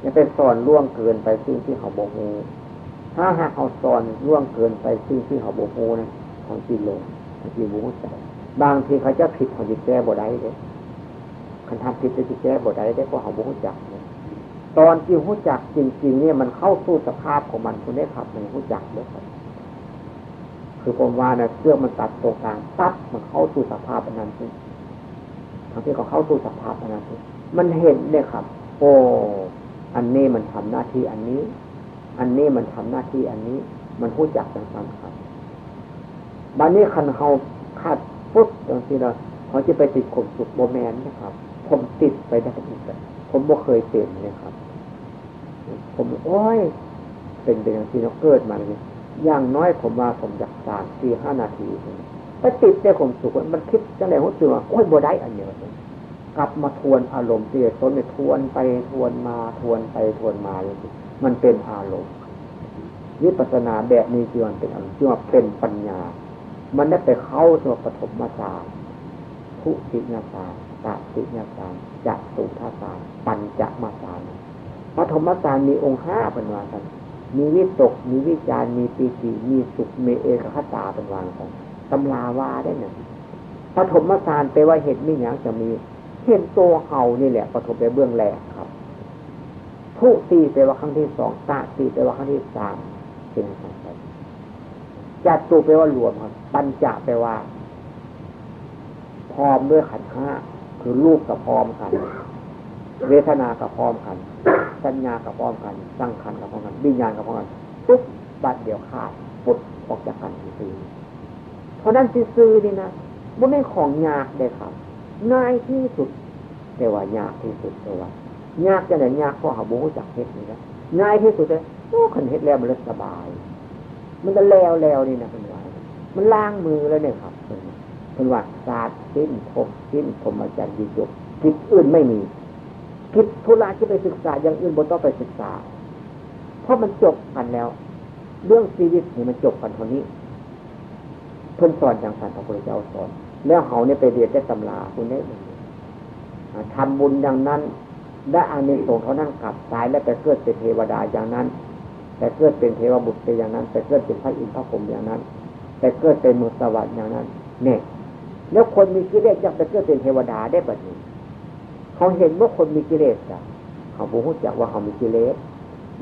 อย่าไปสอนล่วงเกินไปสิ่งที่เขาบอกงูถ้าหากเขาสอนล่วงเกินไปสิ่งที่เขาบอกงูนะเขาจีลงเขาจีบูใจบางทีเขาจะผิดเขาจะแก้บ่ได้เลยคันทำผิดจะแก้บ่ได้ได้เพราะเขาบูจักเนี่ยตอนที่หูจักจริง ๆ เนี่ยมันเข้าสู่สภาพของมันคุณได้ขับมันหูจักเลยครับคือผมว่านะเสื้อมันตัดตรงกลางตัดมันเข้าสู่สภาพอันนั้นทั้งที่เขาเข้าสู่สภาพอันนั้นมันเห็นเนี่ยครับ โอ้ อันนี้มันทำหน้าที่อันนี้ อันนี้มันทำหน้าที่อันนี้ มันหูจักจังสันครับบันนี้คันเขาขาดปุ๊บอย่างที่เราเขาจะไปติดข่มสุขโบแมนนะครับ ผมติดไปได้อีกผมบ่เคยเป็นเลยครับ ผมโอ้ย เป็นเป็นอย่างที่เราเกิดมาเลยอย่างน้อยผมมาผมอยากสามสี่ห้านาทีไปติดในข่มสุขมันคิดจังไรหัวตัวโอ้ยบ่ได้อันเดียว กลับมาทวนอารมณ์ที่ต้นไปทวนไปทวนมาทวนไปทวนมาเลยมันเป็นอารมณ์วิปัสนาแบบนี้จีวันเป็นอารมณ์จีว่าเป็นปัญญา มันได้ไปเข้าตัวปฐมมาจารทุติยาสารตติยาสารจัตุทัสารปัญจมาสารปฐมสารมีองค์ห้าเป็นวางกันมีวิตก มีวิจารมีปีติมีสุขมีเอกขตาเป็นวางกันตำราว่าได้เนี่ยปฐมสารไปว่าเหตุมีอย่างจะมี เห็นตัวเขานี่แหละปฐมไปเบื้องแรกครับทุตีไปว่าครั้งที่สองตาตีไปว่าครั้งที่สามเป็นสังเกตจัดตัวไปว่ารวมครับ ปัญจไปว่า พร้อมด้วยขันห้าคือรูปกับพร้อมกัน เวทนากับพร้อมกัน สัญญากับพร้อมกันตั้งขันกับพร้อมกันวิญญาณกับพร้อมกันปุ๊บบัดเดียวขาดปุ๊บออกจากกันซื่อเพราะนั้นซื่อนี่นะบ่ไม่ของยากเลยครับ ง่ายที่สุด แต่ว่ายากที่สุดแต่ว่ายากจะไหนยากเพราะเขาบูจักเฮ็ดนี่นะง่ายที่สุดเลยโอ้ขันเฮ็ดแล้วมันสบาย มันจะแล้วแล้วนี่นะเป็นว่ามันล้างมือแล้วเนี่ยครับเป็นว่าศาสตร์สิ้นพบสิ้นพรมจันทร์ดีจบกิจอื่นไม่มีกิจธุระที่ไปศึกษาอย่างอื่นบนต้องไปศึกษา เพราะมันจบกันแล้ว เรื่องชีวิตนี่มันจบกันเท่านี้ เพิ่นสอนอย่างสันพระพุทธเจ้าสอน แล้วเขาเนี่ยไปเรียนได้ตำราคุณได้ทำบุญอย่างนั้น ได้อานิสงส์เขานั่งกลับตายแล้วไปเกิดเป็นเทวดาอย่างนั้นแต่เกิดเป็นเทวบุตรไปอย่างนั้น แต่เกิดเป็นพระอินทร์พระพรหมอย่างนั้น แต่เกิดเป็นมุสวัสดิ์อย่างนั้น เนี่ย แล้วคนมีกิเลสจะไปเกิดเป็นเทวดาได้แบบนี้เขาเห็นว่าคนมีกิเลสอะเขาบูชจักว่าเขามีกิเลส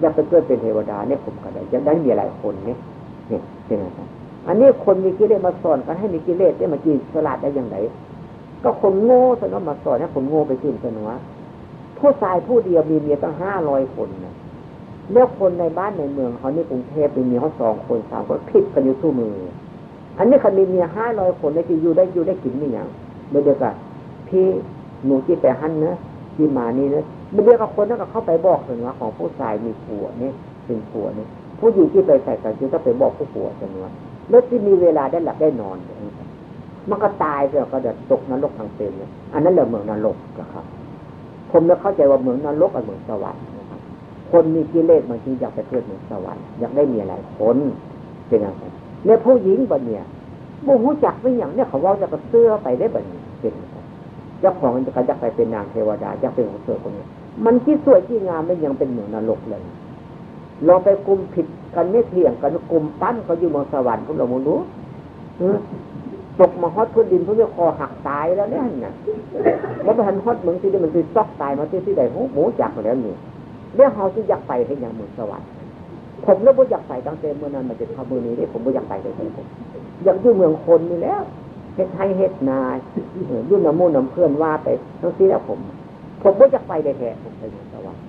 อยากไปเกิดเป็นเทวดาเนี่ยผมก็ได้ยังได้มีหลายคนเนี่ยเนี่ยเป็นไงครับ อันนี้คนมีกิเลสมาสอนกันให้มีกิเลสได้มาจีฉลาดได้อยังไงก็คนโง่สนมาสอนให้คนโง่ไปขึ้นสนวะผู้ชายผู้เดียวมีเมียตั้งห้าร้อยคนนะแล้วคนในบ้านในเมืองเขานี่กรุงเทพมีเมียเขาสองคนสามคนผิดกันอยู่สู้มือ อันนี้คันมีเมียห้าร้อยคนได้ที่อยู่ได้อยู่ได้กินนี่อย่างเมื่อเดียวกันพี่หนูที่ไปหันเนะที่มานี่นะเมื่อเดียวกับคนนั้นก็เข้าไปบอกสนวะของผู้ชายมีผัวเนี่ยเป็นผัวเนี่ยผู้หญิงที่ไปใส่กันจึงต้องไปบอกผู้ผัวสนวะ แล้วที่มีเวลาได้หลับได้นอนมันก็ตายเสียก็จะตกนรกทางเป็นเนี่ยอันนั้นแหละเมืองนรกนะครับ ผมเลยเข้าใจว่าเมืองนรกกับเมืองสวรรค์นะครับ คนมีกิเลสบางทีอยากไปเกิดเมืองสวรรค์อยากได้มีอะไรคนเป็นอย่างไรเนี่ยผู้หญิงบนเนี่ยบูหูจักไม่อย่างเนี่ยเขาว่าจะกระเสื้อไปได้แบันนี้เป็นเจ้าของมันจะอยากไปเป็นนางเทวดาอยากเป็นของเสือคนนี้มันที่สวยที่งามไม่ยังเป็นเมืองนรกเลยลองไปกลุ่มผิด กันไม่เที่ยงกันกลุ่มปั้นเขาอยู่เมืองสวรรค์คุณเราไม่รู้ตกมาฮอดพื้นดินเพื่อคอหักตายแล้วเนี่ยนะแล้วไปหันฮอดเมืองที่นี่มันคือซอกตายมาที่ที่ใดหูหมูจักมาแล้วนี่เรื่องเขาที่อยากไปให้อย่างเมืองสวรรค์ผมแล้วผมอยากไปตั้งแต่เมื่อนั้นมาจะทำมือนี้ได้ผมไม่อยากไปเลยผมอยากอยู่เมืองคนนี่แล้วเฮ็ดไทยเฮ็ดนายยุ่นน้ำมูน้ำเพื่อนว่าไปทั้งที่แล้วผม ผมไม่อยากไปเลยแท้ผมไปเมืองสวรรค์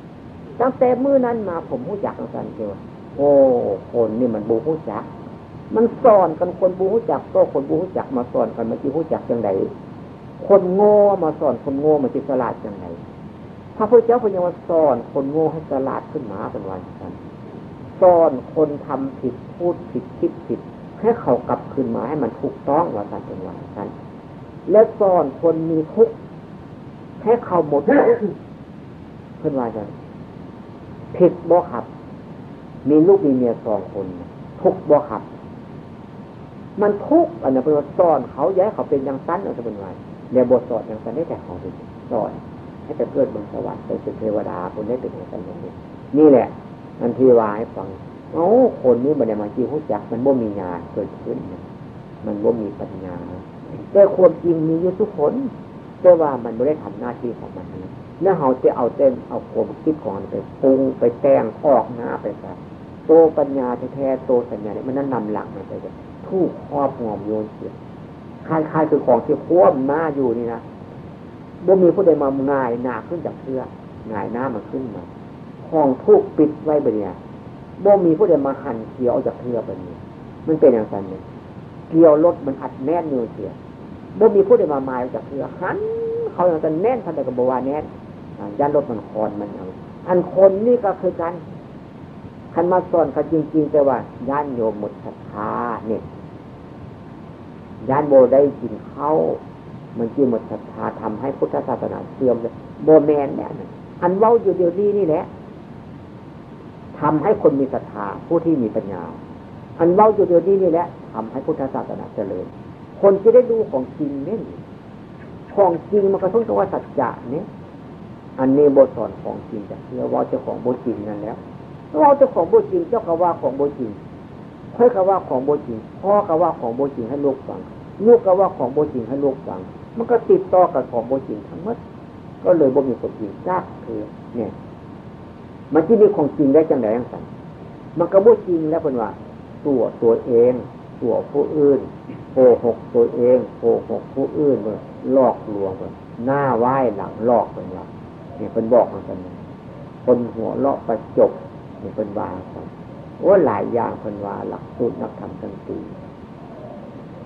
ตั้งแต่เมื่อนั้นมาผมรู้จักกันเดียว โอ้คนนี่มันบูรู้จัก มันสอนกันคนบูรู้จักก็คนบูรู้จักมาสอนกันมาที่รู้จักจังไดคนโง่มาสอนคนโง่มาที่ฉลาดจังไดพระพุทธเจ้าพยาวสอนคนโง่ให้ฉลาดขึ้นมาเป็นวันกันสอนคนทำผิดพูดผิดคิดผิดให้เขากลับคืนมาให้มันถูกต้องว่าสันเป็นวันสันและสอนคนมีทุกข์ให้เขาหมดทุกข์เพื่อนว่าจะผิดบ่ขับ มีลูกมีเมียสองคน ทุกบ่ขับ มันทุกอันนั้นเป็นว่าสอนเขาแย้เขาเป็นอย่างสั้นอันนั้นเป็นไงเรียบทสอนอย่างสั้นได้แต่เขาเป็นสอนให้ไปเกิดบนสวรรค์ไปเป็นเทวดาคนได้เป็นอย่างสั้นอย่างนี้นี่แหละมันที่วายฟังโอ้คนนี้มันได้มาจีหุ่จัก มันบ่มีงานเกิดขึ้น มันบ่มีปัญญาแต่ความจริงมีอยู่ทุกคนแต่ว่ามันไม่ได้ทำหน้าที่ของมันนี้แล้วเขาจะเอาเต้นเอาความคิดของมันไปปรุงไปแต่งออกหน้าไปซะ โตปัญญาแท้ๆโตสัญญาเนี่ยมันนั่นนำหลักมันไปเลยทุกครอบงอมโยนเสียคล้ายๆคือของที่คว่ำหน้าอยู่นี่นะบ่มีผู้ใดมาง่ายหนาขึ้นจากเสื้อง่ายหน้ามันขึ้นมาห้องทุกปิดไว้บเนี่ยบ่มีผู้ใดมาหั่นเกี่ยวจากเสื้อแบบนี้มันเป็นอย่างไรเนี่ยเกี่ยวรถมันอัดแน่นอยู่เสียบ่มีผู้ใดมาหมายจากเสื้อหันเขาอย่างจะแน่นทันแต่กับบวาแน่นย่านรถมันคอนมันเอาอันคนนี่ก็คือกั นคันมาสอนกันจริงๆแต่ว่าย่านโยมหมดศรัทธาเนี่ยย่านโบได้กินเข้ามันจีหมดศรัทธาทำให้พุทธศาสนาเสื่อมเลยโบแมนเนี่ยอันเว้าอยู่เดียวนี้นี่แหละทำให้คนมีศรัทธาผู้ที่มีปัญญา อันเว้าอยู่เดียวนี้นี่แหละทำให้พุทธศาสนาเจริญ คนจะได้ดูของจริงเนี่ยของจริงมันก็ต้องตัวสัจจะเนี่ยอันนี้บทสอนของจริงจากเชื่อว่าเจ้าของบทจริงนั่นแล้ว เราเจ้าของโบจริงเจ้าก็ว่าของโบจริงเพื่อก็ว่าของโบจริงพ่อก็ว่าของโบจริงให้ลูกฟังลูกก็ว่าของโบจริงให้ลูกฟัง มันก็ติดต่อกับของโบจริงทั้งหมดก็เลยบ่มีคนจริงจักคือเนี่ย มันที่มีของจริงได้จังไดยังไงมันก็บ่จริงแล้วเป็นว่า ตัวตัวเองตัวผู้อื่นโกหกตัวเองโกหกผู้อื่นเลยหลอกลวงเลยหน้าไหว้หลังหลอกเป็นว่าเนี่ยเป็นบอกมันกันคนหัวเลาะประจบ เป็นบาครับโอ้หลายอย่างเป็นว่าหลักสูตรนักธรรมทั้งปี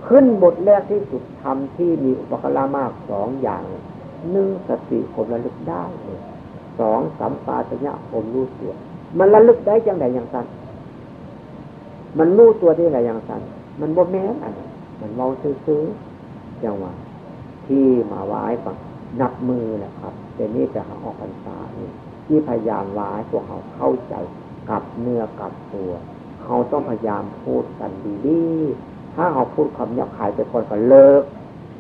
ขึ้นบทแรกที่สุดทำที่มีอุปกรณ์มากสองอย่างหนึ่งสติผมระลึกได้สองสัมปาสัญญาผมรู้ตัวมันระลึกได้จังไดอย่างสั้นมันรู้ตัวได้ไงอย่างสั้นมันบ่แม้นอันมันเมาซื้อๆจังหวะที่มาไว้ฟังนับมือแหละครับแต่นี่จะหาออกพรรษาที่พยายามไว้พวกเขาเข้าใจ กับเนื้อกับตัวเขาต้องพยายามพูดกันดีๆถ้าเขาพูดคำยับขายไปคนก็เลิก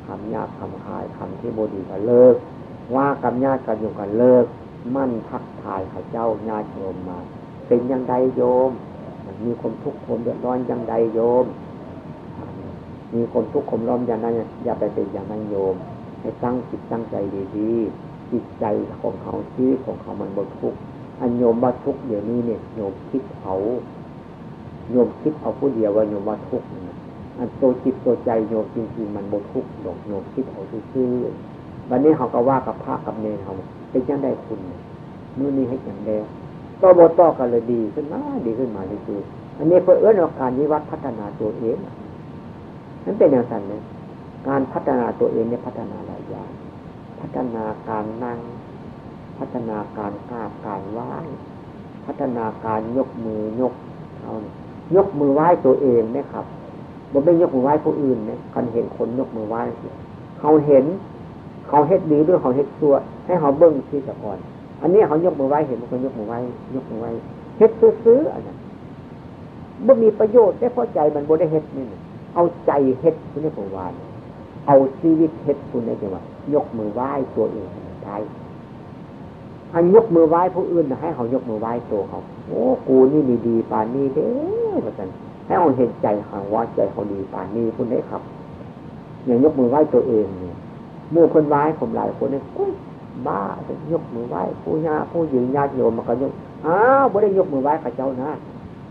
คำยากคำขายคำที่โบดีก็เลิก ว่ากำยากันอยู่กันเลิก มั่นทักทายข้าเจ้าญาติโยมมา เป็นยังไดโยม มีคนทุกข์คนเดือดร้อนยังไดโยม มีคนทุกข์คนร้อนอย่างนั้นอย่าไปเป็นอย่างนั้นโยม ให้ตั้งจิตตั้งใจดีๆจิตใจของเขาชีวิตของเขามันบนทุกข์ อันโยมว่าทุกเดี๋ยวนี้เนี่ยโยมคิดเอาโยมคิดเอาผู้เดียวว่าโยมว่าทุกอันตัวจิตตัวใจโยมจริงๆมันบทุกดอกโยมคิดเอาซื่อวันนี้เขาก็ว่ากับพระกับเนรเขาเป็นยังได้คุณนู่นนี่ให้อย่างเดียวก็บต่อกันเลยดีขึ้นมาดีขึ้นมาเลยคืออันนี้เพื่อเอื้ออการนิวัตพัฒนาตัวเองนั่นเป็นอย่างนั้นเลยการพัฒนาตัวเองเนี่ยพัฒนาหลายอย่าง พัฒนาการนั่ง พัฒนาการกราบการไหว้พัฒนาการยกมือยกเอายกมือไหว้ตัวเองนี่ยครับบ่ไม่ยกมือไหว้ผู้อื่นเนี่ยคันเห็นคนยกมือไหว้เขาเห็น เขาเฮ็ดดีด้วยเขาเฮ็ดชั่ว ให้เขาเบิ้งที่ตะก่อน อันนี้เขายกมือไหว้เห็นมันก็ยกมือไหว้ยกมือไหว้เฮ็ดซื้อๆอันนั้นบ่มีประโยชน์ได้เพราะใจมันบ่ได้เฮ็ดนี่เอาใจเฮ็ดคุณได้ประวานเอาชีวิตเฮ็ดคุณได้จังหว่ายกมือไหว้ตัวเองใช่ อันยกมือไหว้ผู้อื่นให้เขายกมือไหว้ตัวเขา โอ้กูนี่ดีดีปานนี้เด้อว่าจันให้เอาเห็นใจหางว่าใจเขาดีปานนี้คุณได้ครับอย่างยกมือไหว้ตัวเองเนี่ยมู่คนไหว้ผมหลายคนเนี่ยบ้าจะยกมือไหว้ผู้ญาผู้หญิงญาติโยมมันก็ยกอ้าวไม่ได้ยกมือไหว้กับเจ้านะ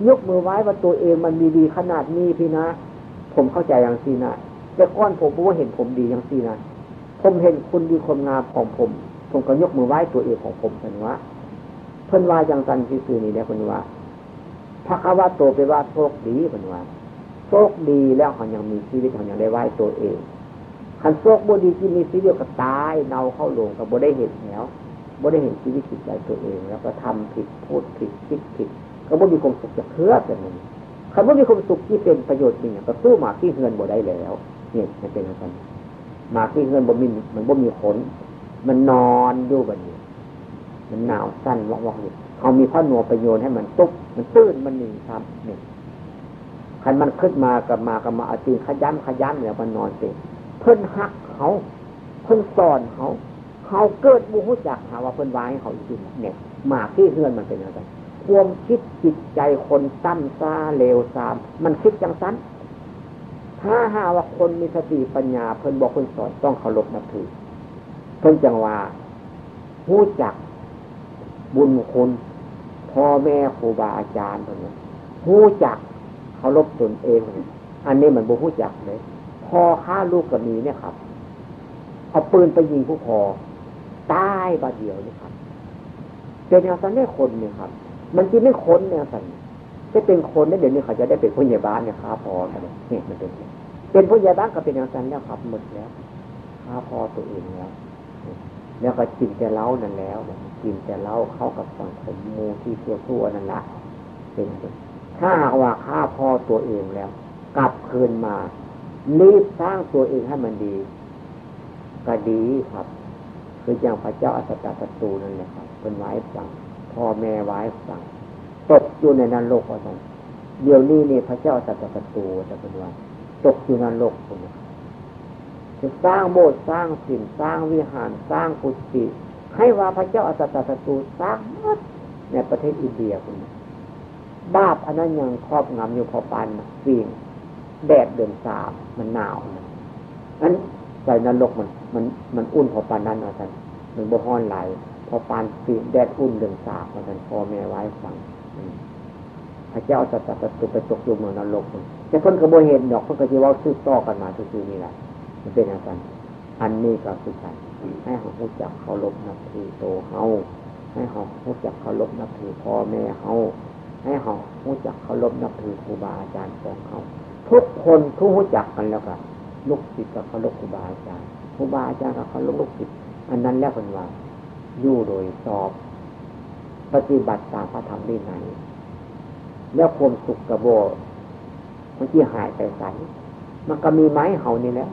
ยกมือไหว้ว่าตัวเองมันมีดีขนาดนี้พี่นะ ผมเข้าใจอย่างซีนะแต่ก้อนผมว่าเห็นผมดีอย่างซีนะผมเห็นคุณดีคนงามของผม ผมก็ยกมือไหว้ตัวเองของผมเป็นว่า เพิ่นว่าอย่างกันคือนี่เนี่ยเพิ่นว่าพระคาวาโตไปว่าโชคดีเป็นว่าโชคดีแล้วเขายังมีชีวิตเขายังได้ไหว้ตัวเองคันโชคบ่ดีที่มีชีวิตก็ตายเนาเข้าลงกับบ่ได้เห็นแล้วบ่ได้เห็นชีวิตจิตใจตัวเอง แล้วก็ทำผิดพูดผิดคิดผิด ก็บ่มีความสุขจะเคลื่อนแต่มันขคำว่ามีความสุขที่เป็นประโยชน์จริงก็สู้มาที่เฮือนบ่ได้แล้ว เนี่ยมันเป็นอะไรมาที่เฮือนบ่มีมันบ่มีขน มันนอนอยู่แบบนี้ มันหนาวสั้นวอกๆอยู่เขามีผ้าหนวประโยชน์ให้มันตุ๊บมันตื้นมันหนึ่งครับเนี่ยคันมันขึ้นมากับมากับมาอาตีขย้ำขย้ำเนี่ยมันนอนเต็มเพิ่นหักเขาเพิ่นสอนเขาเขาเกิดบูฮุจักหาว่าเพิ่นวายเขาจริงเนี่ยหมาที่เฮือนมันเป็นอะไรความคิดจิตใจคนตั้มซาเลวซาม มันคิดจังสั้นถ้าหาว่าคนมีสติปัญญาเพิ่นบอกเพิ่นสอนต้องเคารพนับถือ เพิ่นจังว่าหู้จักบุญคุณพ่อแม่ครูบาอาจารย์คนนี้หู้จักเคารพตนเอง อันนี้มันบูหู้จักเลยพ่อฆ่าลูกกับมีเนี่ยครับ เอาปืนไปยิงผู้พอตายบาดเดียวนี่ครับเป็นแนวสันได้คนเนี่ยครับ มันจีไม่คนแนวสันจะเป็นคนได้เดี๋ยวนี้เขาจะได้เป็นผู้ใหญ่บ้านเนี่ยค้าพออะไรเนี่ยมันเป็นเป็นผู้ใหญ่บ้านก็เป็นแนวสันแล้วครับหมดแล้วค้าพอตัวเองแล้ว แล้วก็กินแต่เล้านั่นแล้วกินแต่เล้าเข้ากับสังคมมูที่ทั่วทั่วนั่นละเป็นถ้าว่าข้าพ่อตัวเองแล้ว กลับคืนมารีบสร้างตัวเองให้มันดี ก็ดีครับ คืออย่างพระเจ้าอัสตตตูนั่นแหละครับเป็นไว้ฟังพ่อแม่ไว้ฟังตกอยู่ในนั้นโลกว่าตรงเดี๋ยวนี้นี่พระเจ้าอัสตตตูจะเป็นว่าตกอยู่ในโลกตรงนี้ จะสร้างโบสถ์สร้างสิ่งสร้างวิหารสร้างกุฏิให้ว่าพระเจ้าอัสตตตูสร้างหมดในประเทศอินเดียคุณบาปอันนั้นยังครอบงำอยู่พอปันสิ่งแดดเดือนสามมันหนาวนะนั้นใจนรกมัน มันมันอุ่นพอปานนั้นเอาท่านมันบ่ฮ้อนไหลพอปานสีแดดอุ่นเดือนสามเอาท่านพ่อแม่ไว้ฟังพระเจ้าจะตัดตุไปตกอยู่เมืองนรกมันแต่คนกระโบเห็นดอกคนกระจีว่าซื้อต่อกันมาทุกทีนี่แหละ มันเป็นอย่างนั้นอันนี้ก็คือการให้เขารู้จักเคารพนับถือโตเฮาให้เขารู้จักเคารพนับถือพ่อแม่เฮาให้เขารู้จักเคารพนับถือครูบาอาจารย์ของเขาทุกคนทุกรู้จักกันแล้วกันลูกศิษย์กับเคารพครูบาอาจารย์ครูบาอาจารย์กับเคารพลูกศิษย์อันนั้นแล้วเป็นว่าอยู่โดยสอบ ปฏิบัติตามพระธรรมได้ไหนแล้วความสุขกระโบมันที่หายไปใสมันก็มีไม้เห่านี่แล้ว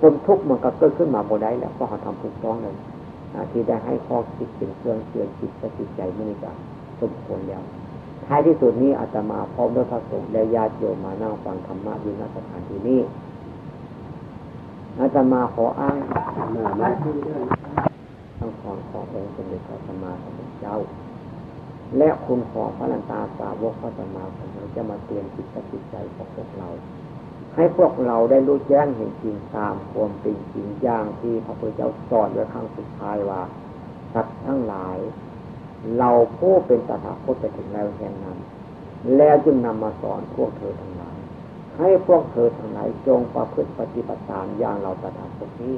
ความทุกข์มันก็เกิดขึ้นมาโบได้แล้วก็เขาทำถูกต้องเลยที่ได้ให้ข้อคิดเป็นเครื่องเตือนจิตสติใจไม่ได้สมควรแล้วท้ายที่สุดนี้อาจจะมาพร้อมด้วยพระสงฆ์และญาติโยมมานั่งฟังธรรมะอยู่ณสถานที่นี้อาจจะมาขออ้างมามาทั้งของขององค์สมเด็จพระสัมมาสัมพุทธเจ้า และคุณของพระลันตาสาวกพระสัมมาสัมพุทธเจ้ามาเตือนจิตจิตใจของพวกเรา ให้พวกเราได้รู้แจ้งเห็นจริงตามความเป็นจริงอย่างที่พระพุทธเจ้าสอนไว้ครั้งสุดท้ายว่าสัตว์ทั้งหลาย เราผู้เป็นตถาคตไปถึงแล้วแห่งนั้น แล้วจึงนำมาสอนพวกเธอทั้งหลาย ให้พวกเธอทั้งหลายจงประพฤติปฏิบัติตามอย่างเราตถาคตนี้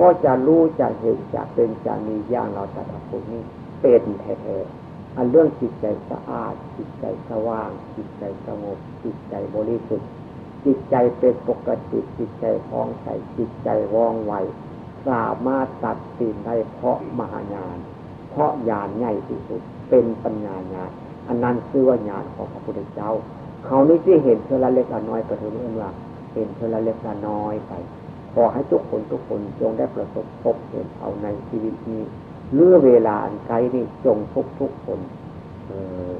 ก็จะรู้จะเห็นจะเป็นจะมีอย่างเราตถาคตนี้เป็นแท้ๆอันเรื่องจิตใจสะอาดจิตใจสว่างจิตใจสงบจิตใจบริสุทธิ์ จิตใจเป็นปกติจิตใจคล่องใสจิตใจว่องไวสามารถตัดสินได้เพราะมหายาน เพราะญาณใหญ่ที่สุด เป็นปัญญาญาณอันนั้นคือว่าญาณของพระพุทธเจ้า เขานี่ที่เห็นเทละเล็กละน้อยก็ถือว่าเห็นเทละเล็กละน้อยไปขอให้ทุกคนทุกคนจงได้ประสบพบเห็นเอาในชีวิตนี้เลื่อเวลาอันไกลนี่จงทุกทุกคน เออ